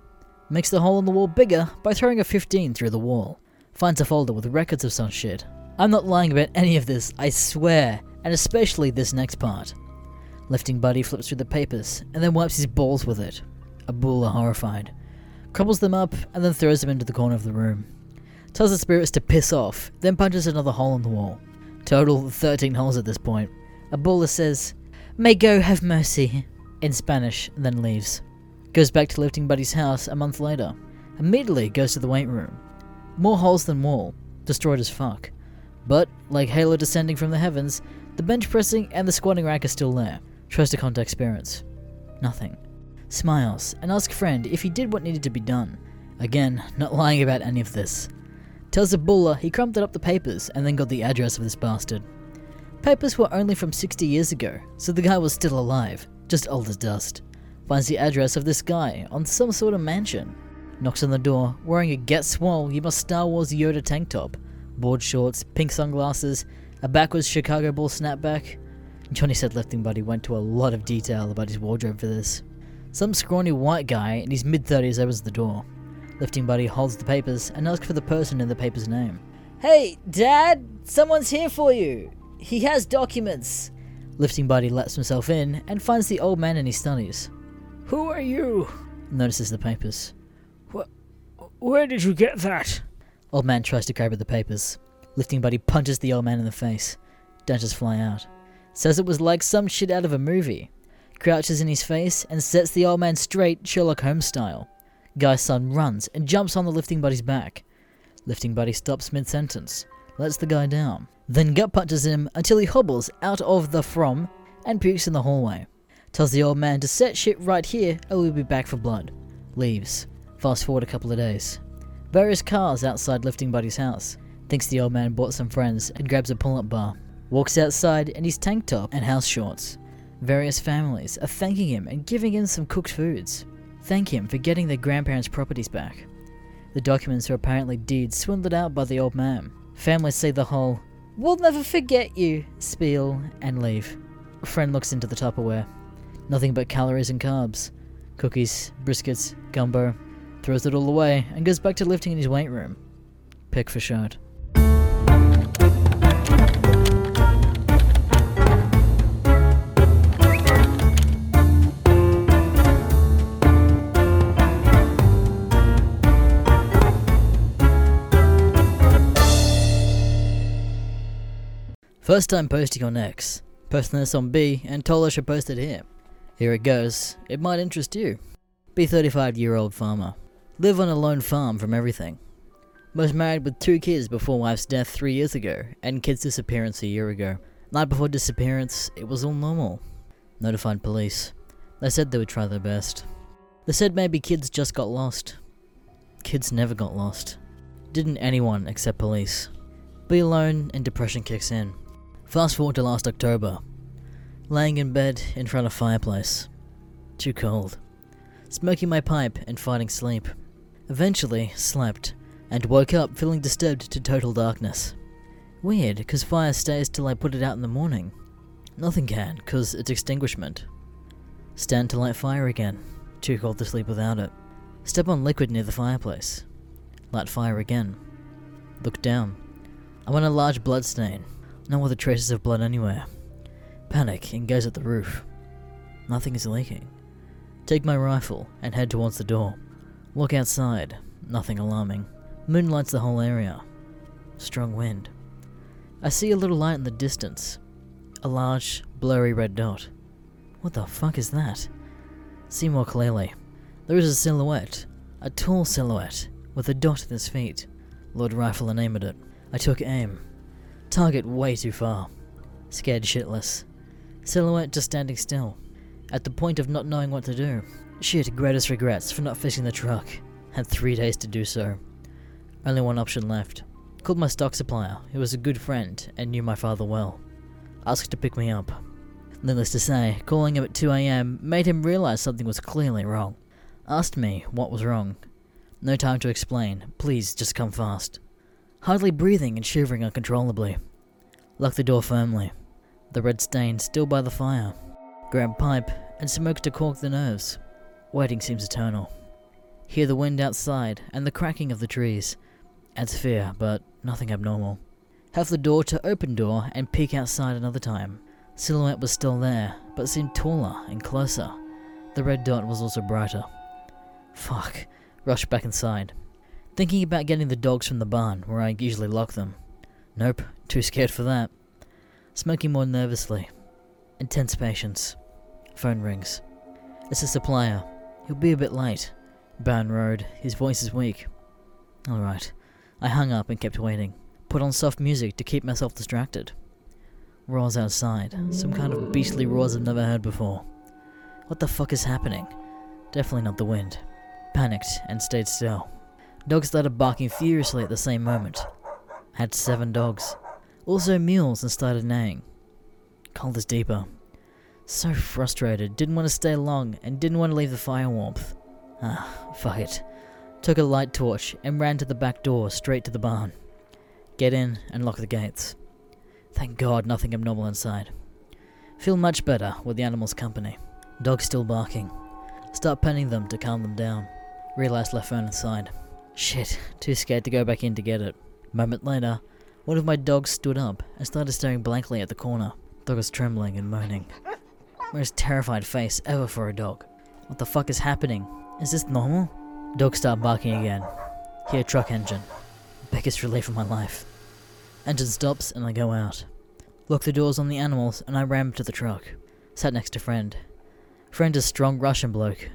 Makes the hole in the wall bigger by throwing a 15 through the wall. Finds a folder with records of some shit. I'm not lying about any of this, I swear, and especially this next part. Lifting Buddy flips through the papers and then wipes his balls with it. Abuela horrified crumbles them up, and then throws them into the corner of the room. Tells the spirits to piss off, then punches another hole in the wall. Total 13 holes at this point. Abuela says, May go have mercy, in Spanish, and then leaves. Goes back to Lifting Buddy's house a month later. Immediately goes to the weight room. More holes than wall. Destroyed as fuck. But, like Halo descending from the heavens, the bench pressing and the squatting rack are still there. Tries to contact spirits. Nothing smiles, and asks friend if he did what needed to be done. Again, not lying about any of this. Tells Abuela he crumpled up the papers and then got the address of this bastard. Papers were only from 60 years ago, so the guy was still alive, just old as dust. Finds the address of this guy on some sort of mansion. Knocks on the door, wearing a Get Swole, you must Star Wars Yoda tank top, board shorts, pink sunglasses, a backwards Chicago Bull snapback. Johnny said Lifting Buddy went to a lot of detail about his wardrobe for this. Some scrawny white guy in his mid 30s opens the door. Lifting Buddy holds the papers and asks for the person in the paper's name. Hey, Dad! Someone's here for you! He has documents! Lifting Buddy lets himself in and finds the old man in his studies. Who are you? Notices the papers. Where did you get that? Old man tries to grab at the papers. Lifting Buddy punches the old man in the face. Dentures fly out. Says it was like some shit out of a movie crouches in his face, and sets the old man straight, Sherlock Holmes style. Guy's son runs and jumps on the lifting buddy's back. Lifting buddy stops mid sentence. lets the guy down, then gut punches him until he hobbles out of the from and pukes in the hallway. Tells the old man to set shit right here or we'll be back for blood. Leaves. Fast forward a couple of days. Various cars outside Lifting Buddy's house. Thinks the old man bought some friends and grabs a pull up bar. Walks outside in his tank top and house shorts. Various families are thanking him and giving him some cooked foods. Thank him for getting their grandparents' properties back. The documents are apparently deeds swindled out by the old man. Families say the whole, We'll never forget you spiel and leave. Friend looks into the Tupperware. Nothing but calories and carbs. Cookies, briskets, gumbo. Throws it all away and goes back to lifting in his weight room. Pick for shirt. First time posting on X. Posting this on B and told I should post it here. Here it goes. It might interest you. Be 35 year old farmer. Live on a lone farm from everything. Was married with two kids before wife's death three years ago, and kid's disappearance a year ago. Night before disappearance, it was all normal. Notified police. They said they would try their best. They said maybe kids just got lost. Kids never got lost. Didn't anyone except police. Be alone and depression kicks in. Fast forward to last October. Laying in bed in front of fireplace. Too cold. Smoking my pipe and fighting sleep. Eventually slept and woke up feeling disturbed to total darkness. Weird, cause fire stays till I put it out in the morning. Nothing can, cause it's extinguishment. Stand to light fire again. Too cold to sleep without it. Step on liquid near the fireplace. Light fire again. Look down. I'm on a large blood stain. No other traces of blood anywhere. Panic and gaze at the roof. Nothing is leaking. Take my rifle and head towards the door. Look outside. Nothing alarming. Moon lights the whole area. Strong wind. I see a little light in the distance. A large, blurry red dot. What the fuck is that? See more clearly. There is a silhouette. A tall silhouette, with a dot at its feet. Lord rifle and aim at it. I took aim. Target way too far. Scared shitless. Silhouette just standing still. At the point of not knowing what to do. Shit, greatest regrets for not fixing the truck. Had three days to do so. Only one option left. Called my stock supplier, who was a good friend and knew my father well. Asked to pick me up. Needless to say, calling him at 2am made him realize something was clearly wrong. Asked me what was wrong. No time to explain, please just come fast. Hardly breathing and shivering uncontrollably. Locked the door firmly. The red stain still by the fire. Grab pipe and smoke to cork the nerves. Waiting seems eternal. Hear the wind outside and the cracking of the trees. Adds fear, but nothing abnormal. Have the door to open door and peek outside another time. Silhouette was still there, but seemed taller and closer. The red dot was also brighter. Fuck. Rush back inside. Thinking about getting the dogs from the barn, where I usually lock them. Nope, too scared for that. Smoking more nervously. Intense patience. Phone rings. It's a supplier. He'll be a bit late. Barn Road. His voice is weak. Alright. I hung up and kept waiting. Put on soft music to keep myself distracted. Roars outside. Some kind of beastly roars I've never heard before. What the fuck is happening? Definitely not the wind. Panicked and stayed still. Dogs started barking furiously at the same moment. Had seven dogs. Also mules and started neighing. Cold is deeper. So frustrated, didn't want to stay long and didn't want to leave the fire warmth. Ah, fuck it. Took a light torch and ran to the back door straight to the barn. Get in and lock the gates. Thank God nothing abnormal inside. Feel much better with the animals' company. Dogs still barking. Start petting them to calm them down. Realize left phone inside. Shit, too scared to go back in to get it. Moment later, one of my dogs stood up and started staring blankly at the corner. Dog was trembling and moaning. Most terrified face ever for a dog. What the fuck is happening? Is this normal? Dog start barking again. Hear truck engine. Biggest relief of my life. Engine stops and I go out. Lock the doors on the animals and I ram to the truck. Sat next to friend. Friend is strong Russian bloke.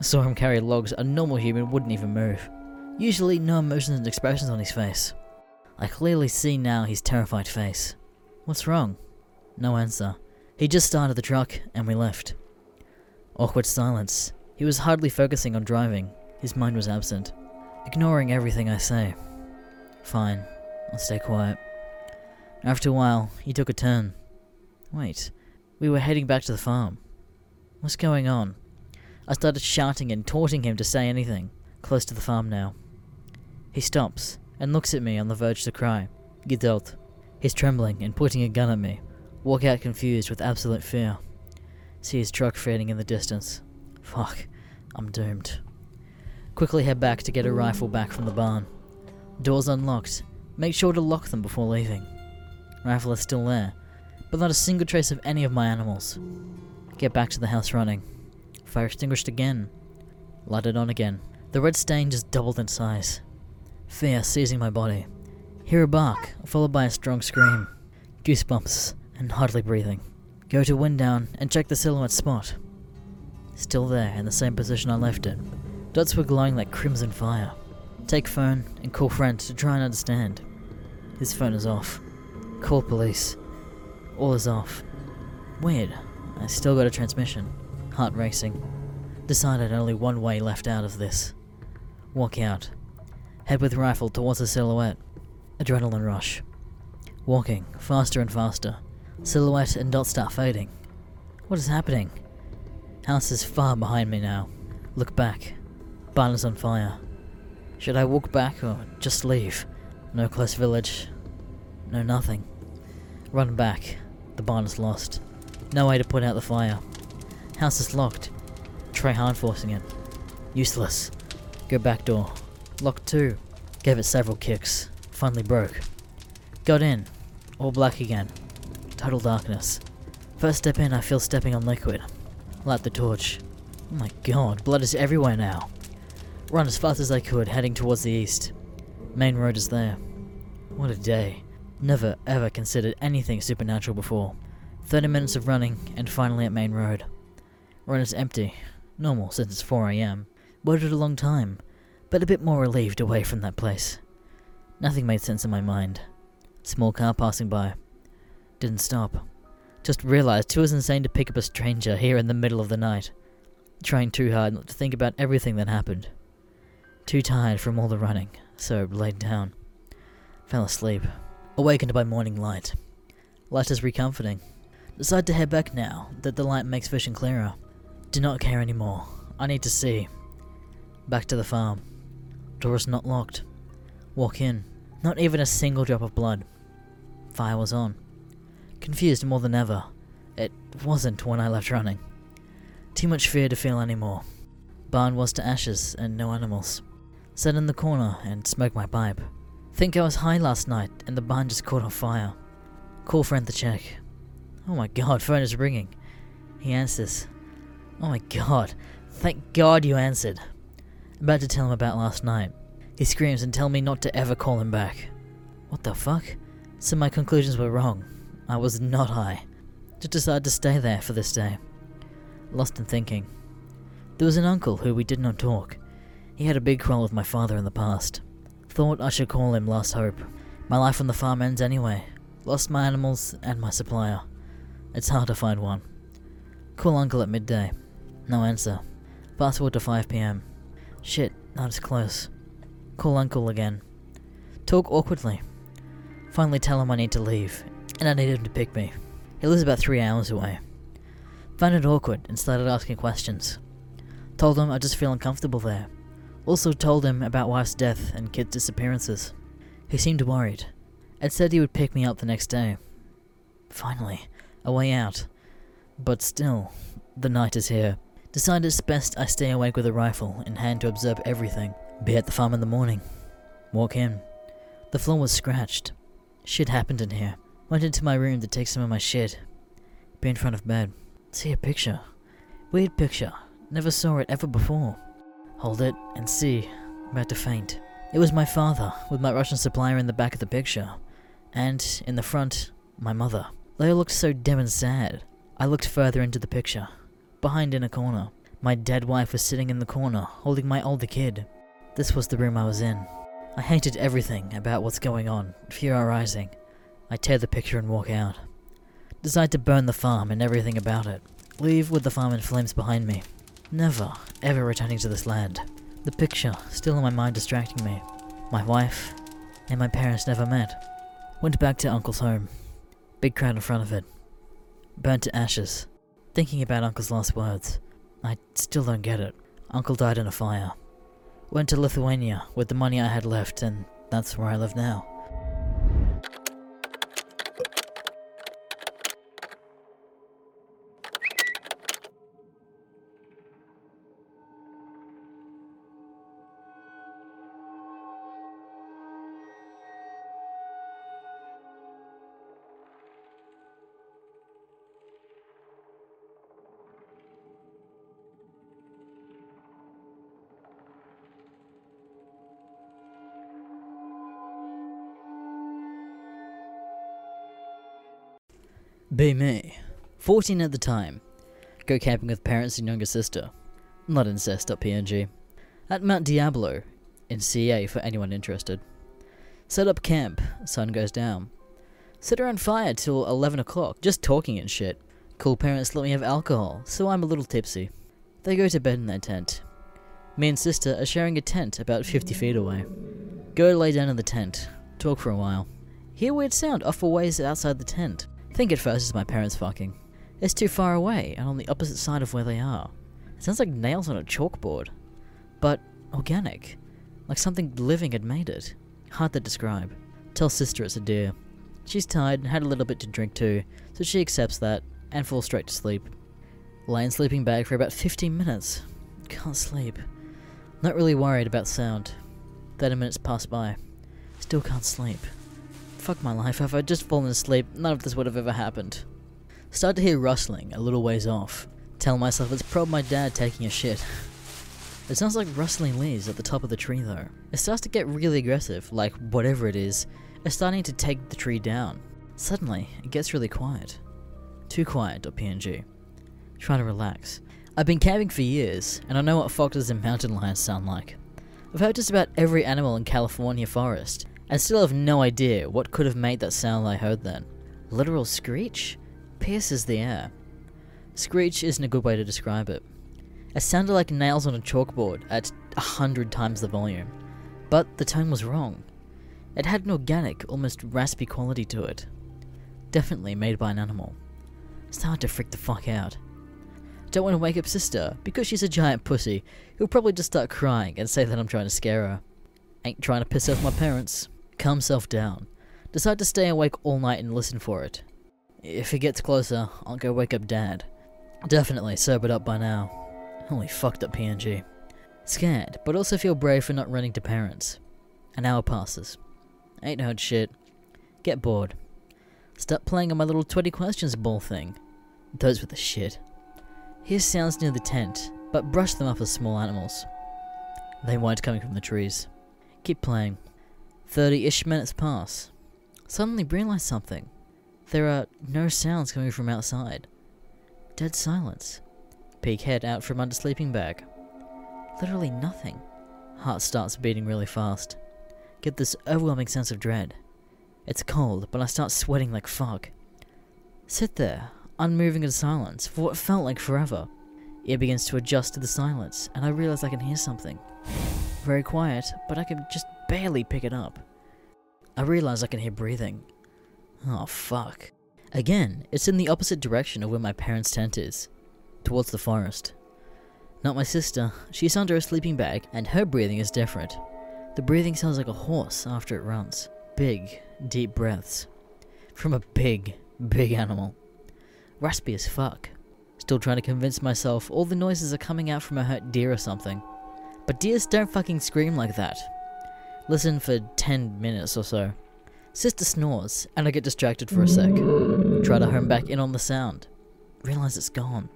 Saw him carry logs a normal human wouldn't even move. Usually no emotions and expressions on his face. I clearly see now his terrified face. What's wrong? No answer. He just started the truck and we left. Awkward silence. He was hardly focusing on driving. His mind was absent, ignoring everything I say. Fine, I'll stay quiet. After a while, he took a turn. Wait, we were heading back to the farm. What's going on? I started shouting and taunting him to say anything. Close to the farm now. He stops and looks at me on the verge to cry. Geduld. He's trembling and pointing a gun at me. Walk out confused with absolute fear. See his truck fading in the distance. Fuck, I'm doomed. Quickly head back to get a rifle back from the barn. Doors unlocked. Make sure to lock them before leaving. Rifle is still there, but not a single trace of any of my animals. Get back to the house running. Fire extinguished again. Light it on again. The red stain just doubled in size. Fear seizing my body. Hear a bark, followed by a strong scream. Goosebumps, and hardly breathing. Go to wind down and check the silhouette spot. Still there, in the same position I left it. Dots were glowing like crimson fire. Take phone and call friend to try and understand. His phone is off. Call police. All is off. Weird. I still got a transmission. Heart racing. Decided only one way left out of this. Walk out. Head with rifle towards the silhouette. Adrenaline rush. Walking, faster and faster. Silhouette and dots start fading. What is happening? House is far behind me now. Look back. Barn is on fire. Should I walk back or just leave? No close village. No nothing. Run back. The barn is lost. No way to put out the fire. House is locked. Try hard forcing it. Useless. Go back door. Locked too. Gave it several kicks. Finally broke. Got in. All black again. Total darkness. First step in, I feel stepping on liquid. Light the torch. Oh my god, blood is everywhere now. Run as fast as I could, heading towards the east. Main road is there. What a day. Never ever considered anything supernatural before. 30 minutes of running, and finally at main road. Road is empty. Normal since it's 4am. Waited a long time, but a bit more relieved away from that place. Nothing made sense in my mind. Small car passing by. Didn't stop. Just realized it was insane to pick up a stranger here in the middle of the night. Trying too hard not to think about everything that happened. Too tired from all the running, so laid down. Fell asleep. Awakened by morning light. Light is recomforting. Decide to head back now that the light makes vision clearer. Do not care anymore. I need to see. Back to the farm. Door is not locked. Walk in. Not even a single drop of blood. Fire was on. Confused more than ever. It wasn't when I left running. Too much fear to feel anymore. Barn was to ashes and no animals. Sat in the corner and smoked my pipe. Think I was high last night and the barn just caught on fire. Call friend to check. Oh my god, phone is ringing. He answers. Oh my god, thank god you answered. About to tell him about last night. He screams and tell me not to ever call him back. What the fuck? So my conclusions were wrong. I was not high. Just decided to stay there for this day. Lost in thinking. There was an uncle who we did not talk. He had a big quarrel with my father in the past. Thought I should call him Last Hope. My life on the farm ends anyway. Lost my animals and my supplier. It's hard to find one. Call uncle at midday. No answer. Fast to 5pm. Shit, not as close. Call uncle again. Talk awkwardly. Finally tell him I need to leave, and I need him to pick me. He lives about three hours away. Found it awkward and started asking questions. Told him I just feel uncomfortable there. Also told him about wife's death and kids' disappearances. He seemed worried, and said he would pick me up the next day. Finally, a way out. But still, the night is here. Decide it's best I stay awake with a rifle in hand to observe everything. Be at the farm in the morning. Walk in. The floor was scratched. Shit happened in here. Went into my room to take some of my shit. Be in front of bed. See a picture. Weird picture. Never saw it ever before. Hold it and see. I'm About to faint. It was my father, with my Russian supplier in the back of the picture. And, in the front, my mother. They all looked so dim and sad. I looked further into the picture. Behind in a corner. My dead wife was sitting in the corner, holding my older kid. This was the room I was in. I hated everything about what's going on, fear arising. I tear the picture and walk out. Decide to burn the farm and everything about it. Leave with the farm in flames behind me. Never, ever returning to this land. The picture still in my mind distracting me. My wife and my parents never met. Went back to Uncle's home. Big crowd in front of it. Burnt to ashes. Thinking about Uncle's last words. I still don't get it. Uncle died in a fire. Went to Lithuania with the money I had left, and that's where I live now. Be me. 14 at the time. Go camping with parents and younger sister. Not incest.png. At Mount Diablo, in CA for anyone interested. Set up camp, sun goes down. Sit around fire till 11 o'clock, just talking and shit. Cool parents let me have alcohol, so I'm a little tipsy. They go to bed in their tent. Me and sister are sharing a tent about 50 feet away. Go lay down in the tent, talk for a while. Hear weird sound off a ways outside the tent. Think at first it's my parents fucking. It's too far away and on the opposite side of where they are. It sounds like nails on a chalkboard. But organic. Like something living had made it. Hard to describe. Tell sister it's a deer. She's tired and had a little bit to drink too, so she accepts that and falls straight to sleep. Lay in sleeping bag for about 15 minutes. Can't sleep. Not really worried about sound. 30 minutes pass by. Still can't sleep. Fuck my life, if I'd just fallen asleep, none of this would have ever happened. Start to hear rustling a little ways off. Tell myself it's probably my dad taking a shit. It sounds like rustling leaves at the top of the tree though. It starts to get really aggressive, like whatever it is, is starting to take the tree down. Suddenly, it gets really quiet. Too quiet.png. Try to relax. I've been camping for years, and I know what foxes and mountain lions sound like. I've heard just about every animal in California forest, and still have no idea what could have made that sound I heard then. Literal screech? Pierces the air. Screech isn't a good way to describe it. It sounded like nails on a chalkboard at a hundred times the volume. But the tone was wrong. It had an organic, almost raspy quality to it. Definitely made by an animal. Started to freak the fuck out. Don't want to wake up sister, because she's a giant pussy, who'll probably just start crying and say that I'm trying to scare her. Ain't trying to piss off my parents. Calm self down. Decide to stay awake all night and listen for it. If it gets closer, I'll go wake up dad. Definitely sobered up by now. Holy fucked up PNG. Scared, but also feel brave for not running to parents. An hour passes. Ain't heard shit. Get bored. Start playing on my little 20 questions ball thing. Those were the shit. Hear sounds near the tent, but brush them off as small animals. They weren't coming from the trees. Keep playing. 30 ish minutes pass. Suddenly realize something. There are no sounds coming from outside. Dead silence. Peek head out from under sleeping bag. Literally nothing. Heart starts beating really fast. Get this overwhelming sense of dread. It's cold, but I start sweating like fuck. Sit there, unmoving in silence, for what felt like forever. Ear begins to adjust to the silence, and I realize I can hear something. Very quiet, but I can just barely pick it up. I realize I can hear breathing. Oh, fuck. Again, it's in the opposite direction of where my parents' tent is, towards the forest. Not my sister, she's under a sleeping bag, and her breathing is different. The breathing sounds like a horse after it runs. Big, deep breaths. From a big, big animal. Raspy as fuck. Still trying to convince myself all the noises are coming out from a hurt deer or something. But deers don't fucking scream like that. Listen for 10 minutes or so. Sister snores, and I get distracted for a sec. Try to home back in on the sound. Realize it's gone.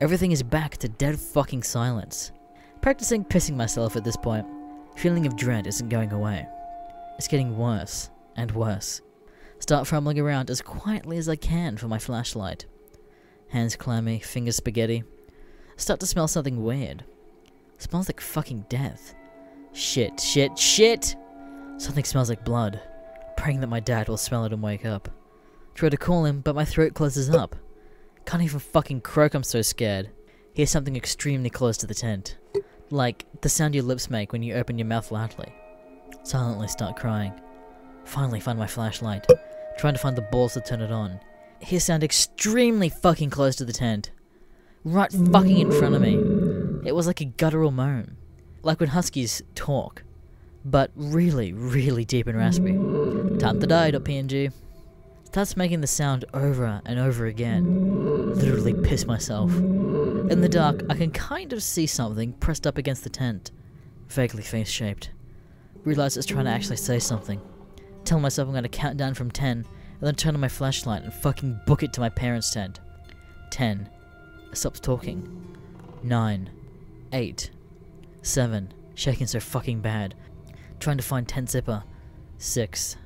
Everything is back to dead fucking silence. Practicing pissing myself at this point. Feeling of dread isn't going away. It's getting worse and worse. Start fumbling around as quietly as I can for my flashlight. Hands clammy, fingers spaghetti. Start to smell something weird. Smells like fucking death. Shit, shit, shit! Something smells like blood. Praying that my dad will smell it and wake up. Try to call him, but my throat closes up. Can't even fucking croak, I'm so scared. Hear something extremely close to the tent. Like the sound your lips make when you open your mouth loudly. Silently start crying. Finally find my flashlight. Trying to find the balls to turn it on. Hear sound extremely fucking close to the tent. Right fucking in front of me. It was like a guttural moan. Like when huskies talk. But really, really deep and raspy. Time to die.png. Starts making the sound over and over again. Literally piss myself. In the dark, I can kind of see something pressed up against the tent. Vaguely face shaped. Realize it's trying to actually say something. Tell myself I'm gonna count down from 10, and then turn on my flashlight and fucking book it to my parents' tent. 10. It stops talking. 9. 8. 7. Shaking so fucking bad. Trying to find tent zipper. 6.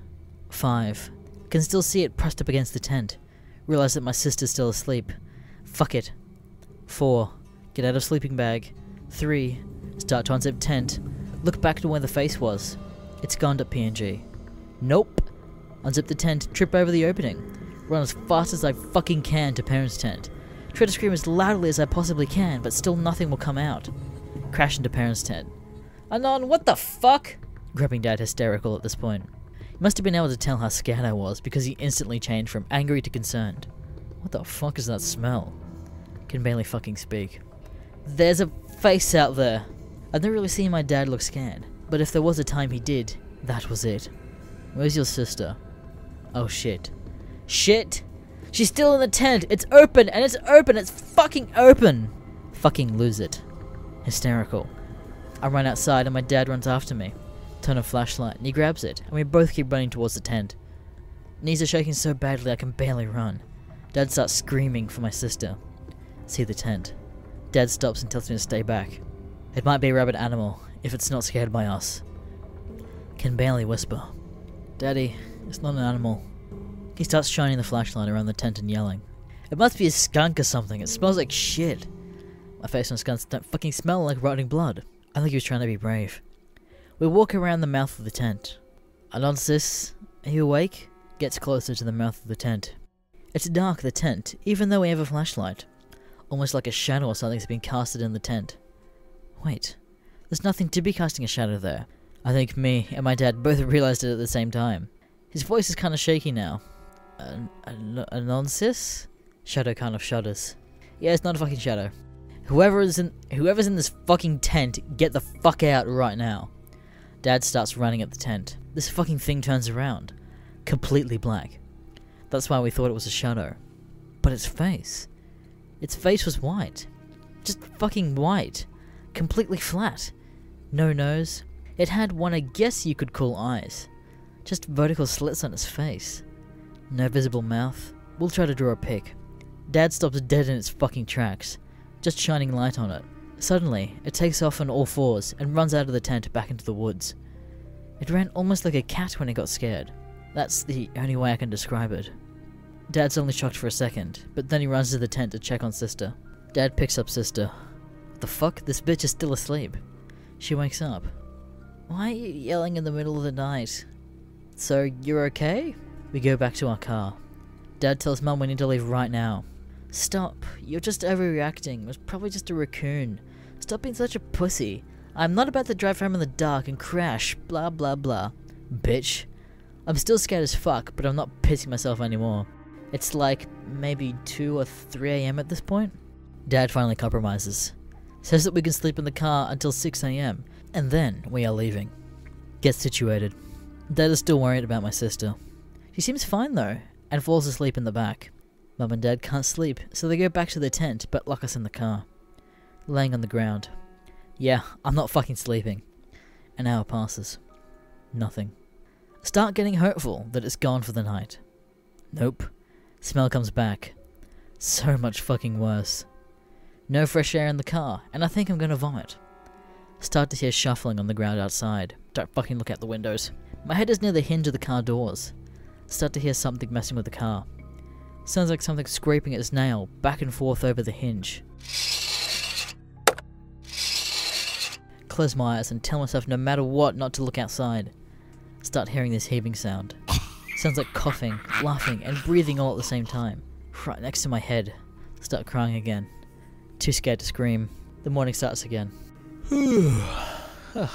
5. Can still see it pressed up against the tent. Realize that my sister's still asleep. Fuck it. 4. Get out of sleeping bag. 3. Start to unzip tent. Look back to where the face was. It's gone to PNG. Nope. Unzip the tent, trip over the opening. Run as fast as I fucking can to parents' tent. Try to scream as loudly as I possibly can, but still nothing will come out. Crash into parents' tent. Anon, what the fuck? Grabbing dad hysterical at this point. He must have been able to tell how scared I was because he instantly changed from angry to concerned. What the fuck is that smell? Can barely fucking speak. There's a face out there. I've never really seen my dad look scared, but if there was a time he did, that was it. Where's your sister? Oh shit. Shit! She's still in the tent! It's open! And it's open! It's fucking open! Fucking lose it. Hysterical. I run outside and my dad runs after me. Turn a flashlight and he grabs it, and we both keep running towards the tent. Knees are shaking so badly I can barely run. Dad starts screaming for my sister. See the tent. Dad stops and tells me to stay back. It might be a rabbit animal, if it's not scared by us. Can barely whisper. Daddy, it's not an animal. He starts shining the flashlight around the tent and yelling. It must be a skunk or something, it smells like shit. My face and skunks don't fucking smell like rotting blood. I think he was trying to be brave. We walk around the mouth of the tent. Alonsis, are you awake? Gets closer to the mouth of the tent. It's dark, the tent, even though we have a flashlight. Almost like a shadow or something's been casted in the tent. Wait, there's nothing to be casting a shadow there. I think me and my dad both [LAUGHS] realized it at the same time. His voice is kind of shaky now. An- an- Anonsis? Shadow kind of shudders. Yeah, it's not a fucking shadow. Whoever is in whoever's in this fucking tent, get the fuck out right now. Dad starts running at the tent. This fucking thing turns around. Completely black. That's why we thought it was a shadow. But its face. Its face was white. Just fucking white. Completely flat. No nose. It had one I guess you could call eyes. Just vertical slits on its face. No visible mouth. We'll try to draw a pic. Dad stops dead in its fucking tracks, just shining light on it. Suddenly, it takes off on all fours and runs out of the tent back into the woods. It ran almost like a cat when it got scared. That's the only way I can describe it. Dad's only shocked for a second, but then he runs to the tent to check on Sister. Dad picks up Sister. The fuck? This bitch is still asleep. She wakes up. Why are you yelling in the middle of the night? So, you're okay? We go back to our car. Dad tells Mum we need to leave right now. Stop. You're just overreacting. It was probably just a raccoon. Stop being such a pussy. I'm not about to drive home in the dark and crash. Blah blah blah. Bitch. I'm still scared as fuck, but I'm not pissing myself anymore. It's like maybe 2 or 3 am at this point. Dad finally compromises. Says that we can sleep in the car until 6 am, and then we are leaving. Get situated. Dad is still worried about my sister. She seems fine though, and falls asleep in the back. Mum and Dad can't sleep, so they go back to the tent but lock us in the car. Laying on the ground. Yeah, I'm not fucking sleeping. An hour passes. Nothing. Start getting hopeful that it's gone for the night. Nope. Smell comes back. So much fucking worse. No fresh air in the car, and I think I'm gonna vomit. Start to hear shuffling on the ground outside. Don't fucking look out the windows. My head is near the hinge of the car doors. Start to hear something messing with the car. Sounds like something scraping its nail back and forth over the hinge. Close my eyes and tell myself no matter what not to look outside. Start hearing this heaving sound. Sounds like coughing, laughing, and breathing all at the same time. Right next to my head. Start crying again. Too scared to scream. The morning starts again. [SIGHS] [SIGHS] [SIGHS]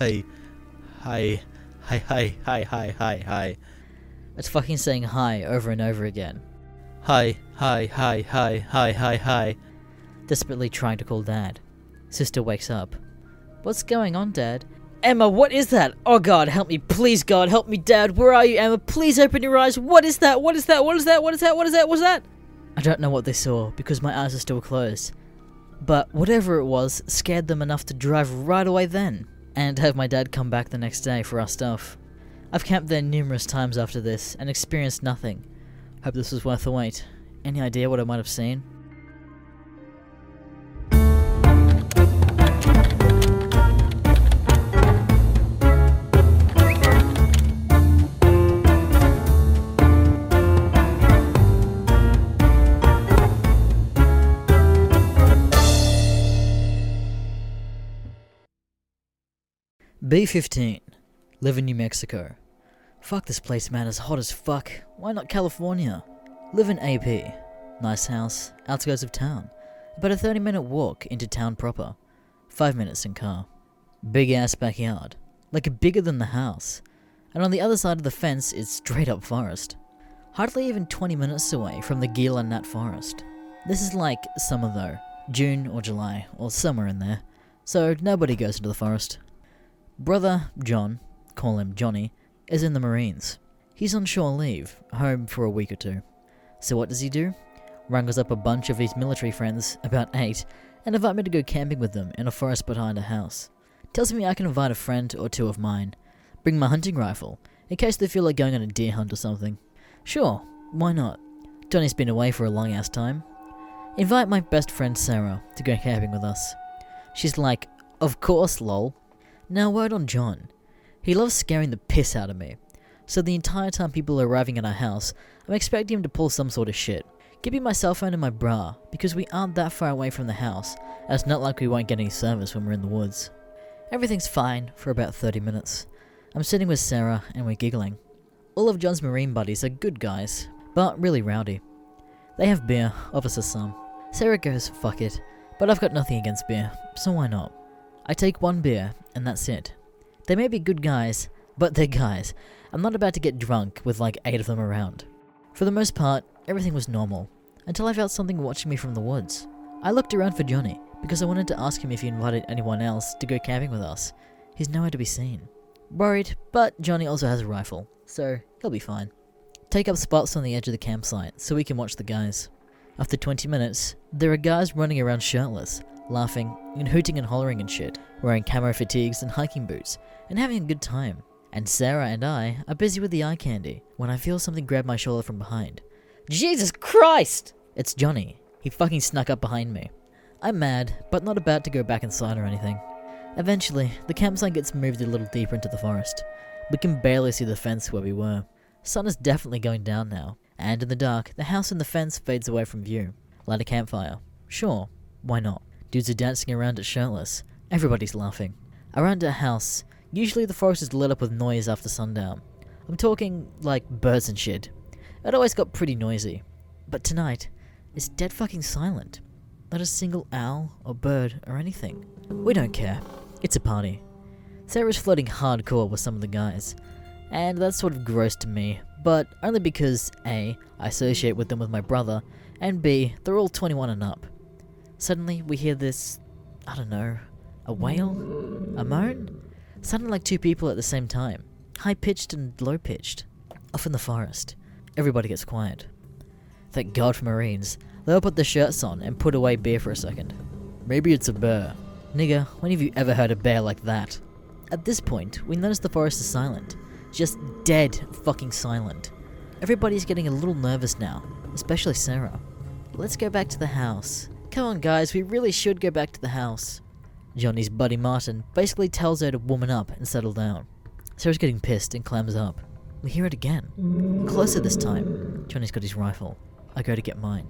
Hi, hi, hi, hi, hi, hi, hi, hi, It's fucking saying hi over and over again. hi, hi, hi, hi, hi, hi, hi. Desperately trying to call Dad. Sister wakes up. What's going on, Dad? Emma, what is that? Oh God, help me, please, God, help me, Dad. Where are you, Emma? Please open your eyes. What is that? What is that? What is that? What is that? What is that? What's that? I don't know what they saw because my eyes are still closed. But whatever it was scared them enough to drive right away then and have my dad come back the next day for our stuff. I've camped there numerous times after this and experienced nothing. Hope this was worth the wait. Any idea what I might have seen? B15. Live in New Mexico. Fuck this place, man. It's hot as fuck. Why not California? Live in AP. Nice house, outskirts of town. About a 30 minute walk into town proper. 5 minutes in car. Big ass backyard. Like bigger than the house. And on the other side of the fence is straight up forest. Hardly even 20 minutes away from the Gila Nat Forest. This is like summer though. June or July, or somewhere in there. So nobody goes into the forest. Brother John, call him Johnny, is in the Marines. He's on shore leave, home for a week or two. So what does he do? Wrangles up a bunch of his military friends, about eight, and invite me to go camping with them in a forest behind a house. Tells me I can invite a friend or two of mine. Bring my hunting rifle, in case they feel like going on a deer hunt or something. Sure, why not? Johnny's been away for a long ass time. Invite my best friend Sarah to go camping with us. She's like, of course, lol. Now, word on John. He loves scaring the piss out of me. So the entire time people are arriving at our house, I'm expecting him to pull some sort of shit. Keeping my cell phone in my bra, because we aren't that far away from the house, and it's not like we won't get any service when we're in the woods. Everything's fine for about 30 minutes. I'm sitting with Sarah and we're giggling. All of John's marine buddies are good guys, but really rowdy. They have beer, offers us some. Sarah goes, fuck it, but I've got nothing against beer, so why not? I take one beer, and that's it. They may be good guys, but they're guys. I'm not about to get drunk with like eight of them around. For the most part, everything was normal, until I felt something watching me from the woods. I looked around for Johnny, because I wanted to ask him if he invited anyone else to go camping with us. He's nowhere to be seen. Worried, but Johnny also has a rifle, so he'll be fine. Take up spots on the edge of the campsite so we can watch the guys. After 20 minutes, there are guys running around shirtless, laughing and hooting and hollering and shit, wearing camo fatigues and hiking boots, and having a good time. And Sarah and I are busy with the eye candy when I feel something grab my shoulder from behind. Jesus Christ! It's Johnny. He fucking snuck up behind me. I'm mad, but not about to go back inside or anything. Eventually, the campsite gets moved a little deeper into the forest. We can barely see the fence where we were. Sun is definitely going down now, and in the dark, the house and the fence fades away from view. Light a campfire. Sure, why not? Dudes are dancing around it shirtless. Everybody's laughing. Around our house, usually the forest is lit up with noise after sundown. I'm talking like birds and shit. It always got pretty noisy. But tonight, it's dead fucking silent. Not a single owl or bird or anything. We don't care. It's a party. Sarah's flirting hardcore with some of the guys. And that's sort of gross to me, but only because A, I associate with them with my brother, and B, they're all 21 and up. Suddenly, we hear this, I don't know, a wail? A moan? Sounding like two people at the same time, high pitched and low pitched. Off in the forest. Everybody gets quiet. Thank God for Marines. They all put their shirts on and put away beer for a second. Maybe it's a bear. Nigga, when have you ever heard a bear like that? At this point, we notice the forest is silent. Just dead fucking silent. Everybody's getting a little nervous now, especially Sarah. Let's go back to the house. Come on, guys, we really should go back to the house. Johnny's buddy Martin basically tells her to woman up and settle down. Sarah's getting pissed and clams up. We hear it again. Closer this time. Johnny's got his rifle. I go to get mine.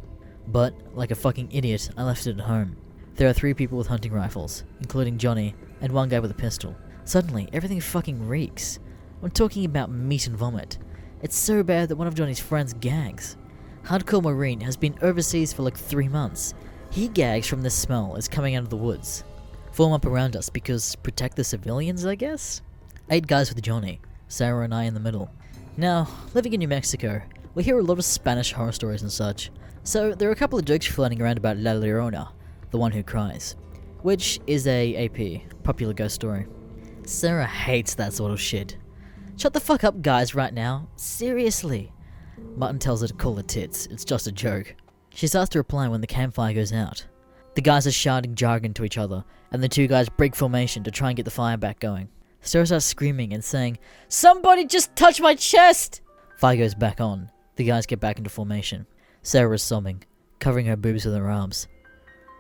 But, like a fucking idiot, I left it at home. There are three people with hunting rifles, including Johnny and one guy with a pistol. Suddenly, everything fucking reeks. I'm talking about meat and vomit. It's so bad that one of Johnny's friends gags. Hardcore Marine has been overseas for like three months. He gags from the smell as coming out of the woods. Form up around us because protect the civilians, I guess? Eight guys with Johnny, Sarah and I in the middle. Now, living in New Mexico, we hear a lot of Spanish horror stories and such. So there are a couple of jokes floating around about La Llorona, the one who cries, which is a AP, popular ghost story. Sarah hates that sort of shit. Shut the fuck up, guys, right now. Seriously. Martin tells her to call her tits. It's just a joke. She starts to reply when the campfire goes out. The guys are shouting jargon to each other, and the two guys break formation to try and get the fire back going. Sarah starts screaming and saying, Somebody just touch my chest! Fire goes back on. The guys get back into formation. Sarah is sobbing, covering her boobs with her arms.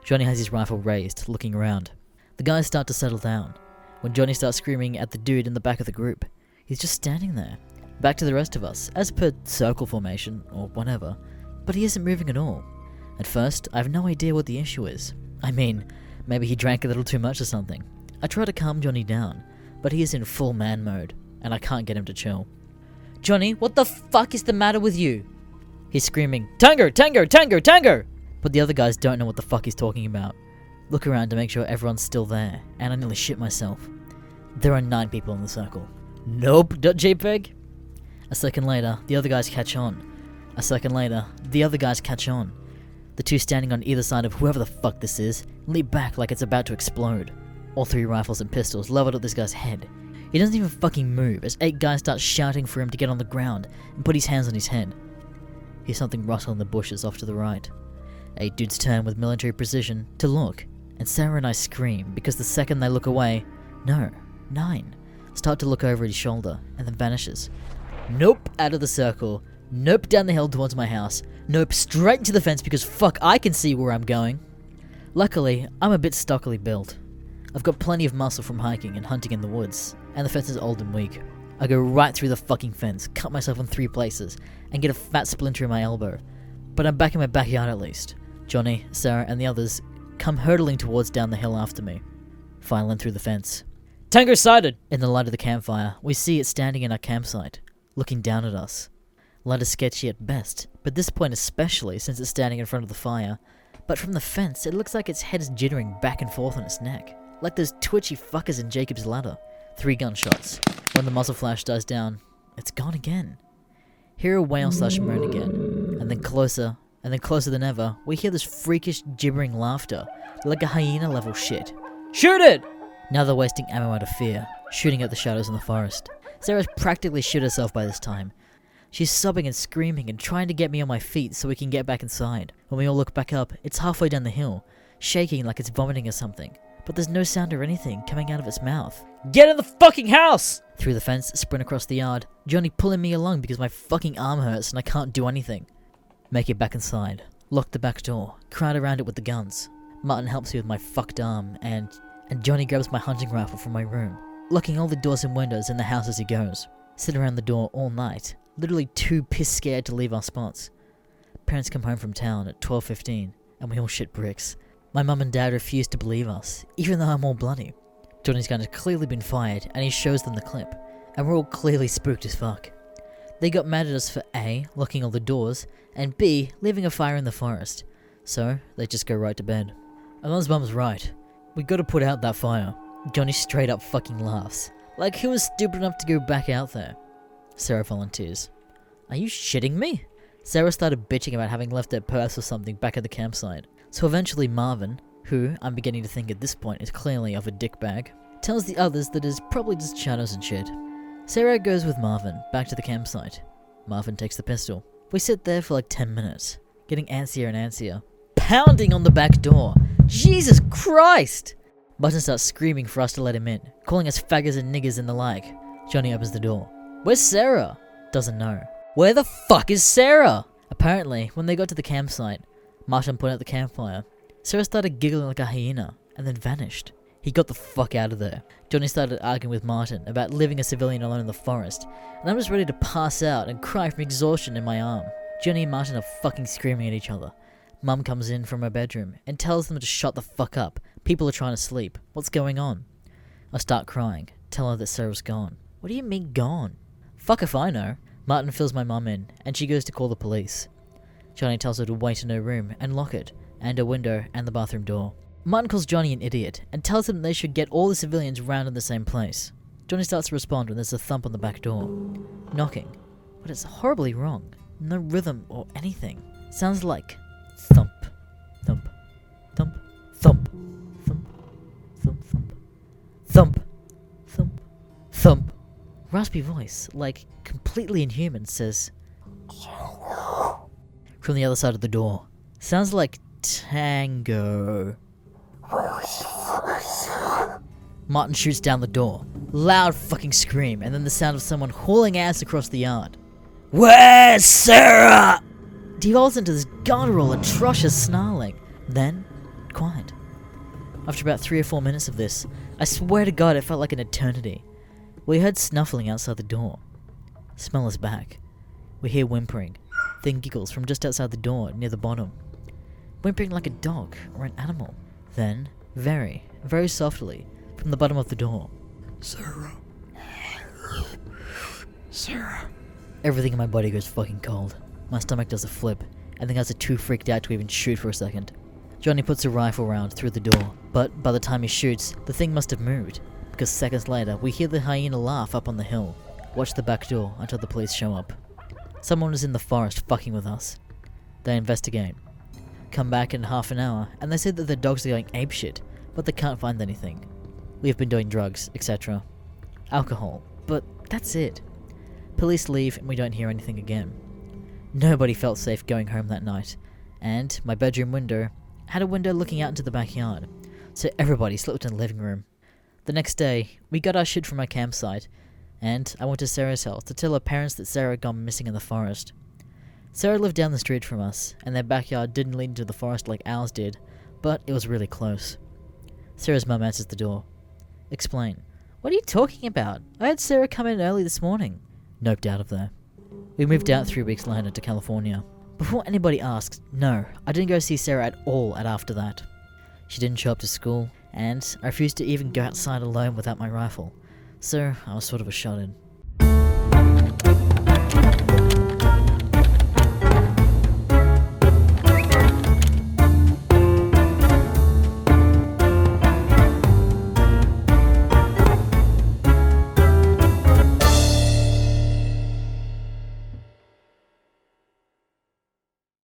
Johnny has his rifle raised, looking around. The guys start to settle down. When Johnny starts screaming at the dude in the back of the group, he's just standing there. Back to the rest of us, as per circle formation, or whatever, but he isn't moving at all. At first, I have no idea what the issue is. I mean, maybe he drank a little too much or something. I try to calm Johnny down, but he is in full man mode, and I can't get him to chill. Johnny, what the fuck is the matter with you? He's screaming, Tango, Tango, Tango, Tango! But the other guys don't know what the fuck he's talking about. Look around to make sure everyone's still there, and I nearly shit myself. There are nine people in the circle. Nope, .jpeg. A second later, the other guys catch on. A second later, the other guys catch on. The two standing on either side of whoever the fuck this is leap back like it's about to explode. All three rifles and pistols leveled at this guy's head. He doesn't even fucking move as eight guys start shouting for him to get on the ground and put his hands on his head. Hears something rustle in the bushes off to the right. Eight dudes turn with military precision to look, and Sarah and I scream because the second they look away, no, nine, start to look over his shoulder and then vanishes. Nope, out of the circle. Nope, down the hill towards my house. Nope, straight into the fence because fuck, I can see where I'm going. Luckily, I'm a bit stockily built. I've got plenty of muscle from hiking and hunting in the woods, and the fence is old and weak. I go right through the fucking fence, cut myself in three places, and get a fat splinter in my elbow. But I'm back in my backyard at least. Johnny, Sarah, and the others come hurtling towards down the hill after me, filing through the fence. Tango sighted! In the light of the campfire, we see it standing in our campsite, looking down at us. Light is sketchy at best, but this point especially since it's standing in front of the fire. But from the fence, it looks like its head is jittering back and forth on its neck, like those twitchy fuckers in Jacob's Ladder. Three gunshots. When the muzzle flash dies down, it's gone again. Hear a wail slash moan again, and then closer, and then closer than ever, we hear this freakish gibbering laughter, like a hyena level shit. Shoot it! Now they're wasting ammo out of fear, shooting at the shadows in the forest. Sarah's practically shit herself by this time. She's sobbing and screaming and trying to get me on my feet so we can get back inside. When we all look back up, it's halfway down the hill, shaking like it's vomiting or something. But there's no sound or anything coming out of its mouth. Get in the fucking house! Through the fence, sprint across the yard, Johnny pulling me along because my fucking arm hurts and I can't do anything. Make it back inside, lock the back door, crowd around it with the guns. Martin helps me with my fucked arm, and and Johnny grabs my hunting rifle from my room, locking all the doors and windows in the house as he goes. Sit around the door all night, literally too piss scared to leave our spots. Parents come home from town at 12:15, and we all shit bricks. My mum and dad refuse to believe us, even though I'm all bloody. Johnny's gun has clearly been fired, and he shows them the clip, and we're all clearly spooked as fuck. They got mad at us for A, locking all the doors, and B, leaving a fire in the forest. So, they just go right to bed. And Mum's mum's right. We gotta put out that fire. Johnny straight up fucking laughs. Like he was stupid enough to go back out there. Sarah volunteers. Are you shitting me? Sarah started bitching about having left her purse or something back at the campsite. So eventually Marvin, who I'm beginning to think at this point is clearly of a dickbag, tells the others that it's probably just shadows and shit. Sarah goes with Marvin back to the campsite. Marvin takes the pistol. We sit there for like 10 minutes, getting antsier and antsier. Pounding on the back door. Jesus Christ! Button starts screaming for us to let him in, calling us faggers and niggers and the like. Johnny opens the door. Where's Sarah? Doesn't know. Where the fuck is Sarah? Apparently, when they got to the campsite, Martin put out the campfire. Sarah started giggling like a hyena and then vanished. He got the fuck out of there. Johnny started arguing with Martin about leaving a civilian alone in the forest, and I'm just ready to pass out and cry from exhaustion in my arm. Johnny and Martin are fucking screaming at each other. Mum comes in from her bedroom and tells them to shut the fuck up. People are trying to sleep. What's going on? I start crying. Tell her that Sarah's gone. What do you mean gone? Fuck if I know. Martin fills my mum in, and she goes to call the police. Johnny tells her to wait in her room and lock it, and her window and the bathroom door. Martin calls Johnny an idiot and tells him they should get all the civilians round in the same place. Johnny starts to respond when there's a thump on the back door. Knocking. But it's horribly wrong. No rhythm or anything. Sounds like thump, thump, thump, thump, thump, thump, thump, thump, thump, thump. Raspy voice, like completely inhuman, says from the other side of the door. Sounds like tango. Martin shoots down the door. Loud fucking scream, and then the sound of someone hauling ass across the yard. Where's Sarah? Devolves into this guttural, atrocious snarling. Then, quiet. After about three or four minutes of this, I swear to God it felt like an eternity. We heard snuffling outside the door. Smell is back. We hear whimpering, then giggles from just outside the door near the bottom. Whimpering like a dog or an animal. Then, very, very softly, from the bottom of the door. Sarah. Sarah. Everything in my body goes fucking cold. My stomach does a flip, and the guys are too freaked out to even shoot for a second. Johnny puts a rifle round through the door, but by the time he shoots, the thing must have moved, because seconds later, we hear the hyena laugh up on the hill. Watch the back door until the police show up. Someone is in the forest fucking with us. They investigate. Come back in half an hour, and they say that the dogs are going apeshit, but they can't find anything. We have been doing drugs, etc. Alcohol, but that's it. Police leave, and we don't hear anything again. Nobody felt safe going home that night, and my bedroom window had a window looking out into the backyard, so everybody slept in the living room. The next day, we got our shit from our campsite, and I went to Sarah's house to tell her parents that Sarah had gone missing in the forest. Sarah lived down the street from us, and their backyard didn't lead into the forest like ours did, but it was really close. Sarah's mum answers the door. Explain. What are you talking about? I had Sarah come in early this morning. Noped out of there. We moved out three weeks later to California. Before anybody asks, no, I didn't go see Sarah at all at after that. She didn't show up to school, and I refused to even go outside alone without my rifle, so I was sort of a shut in.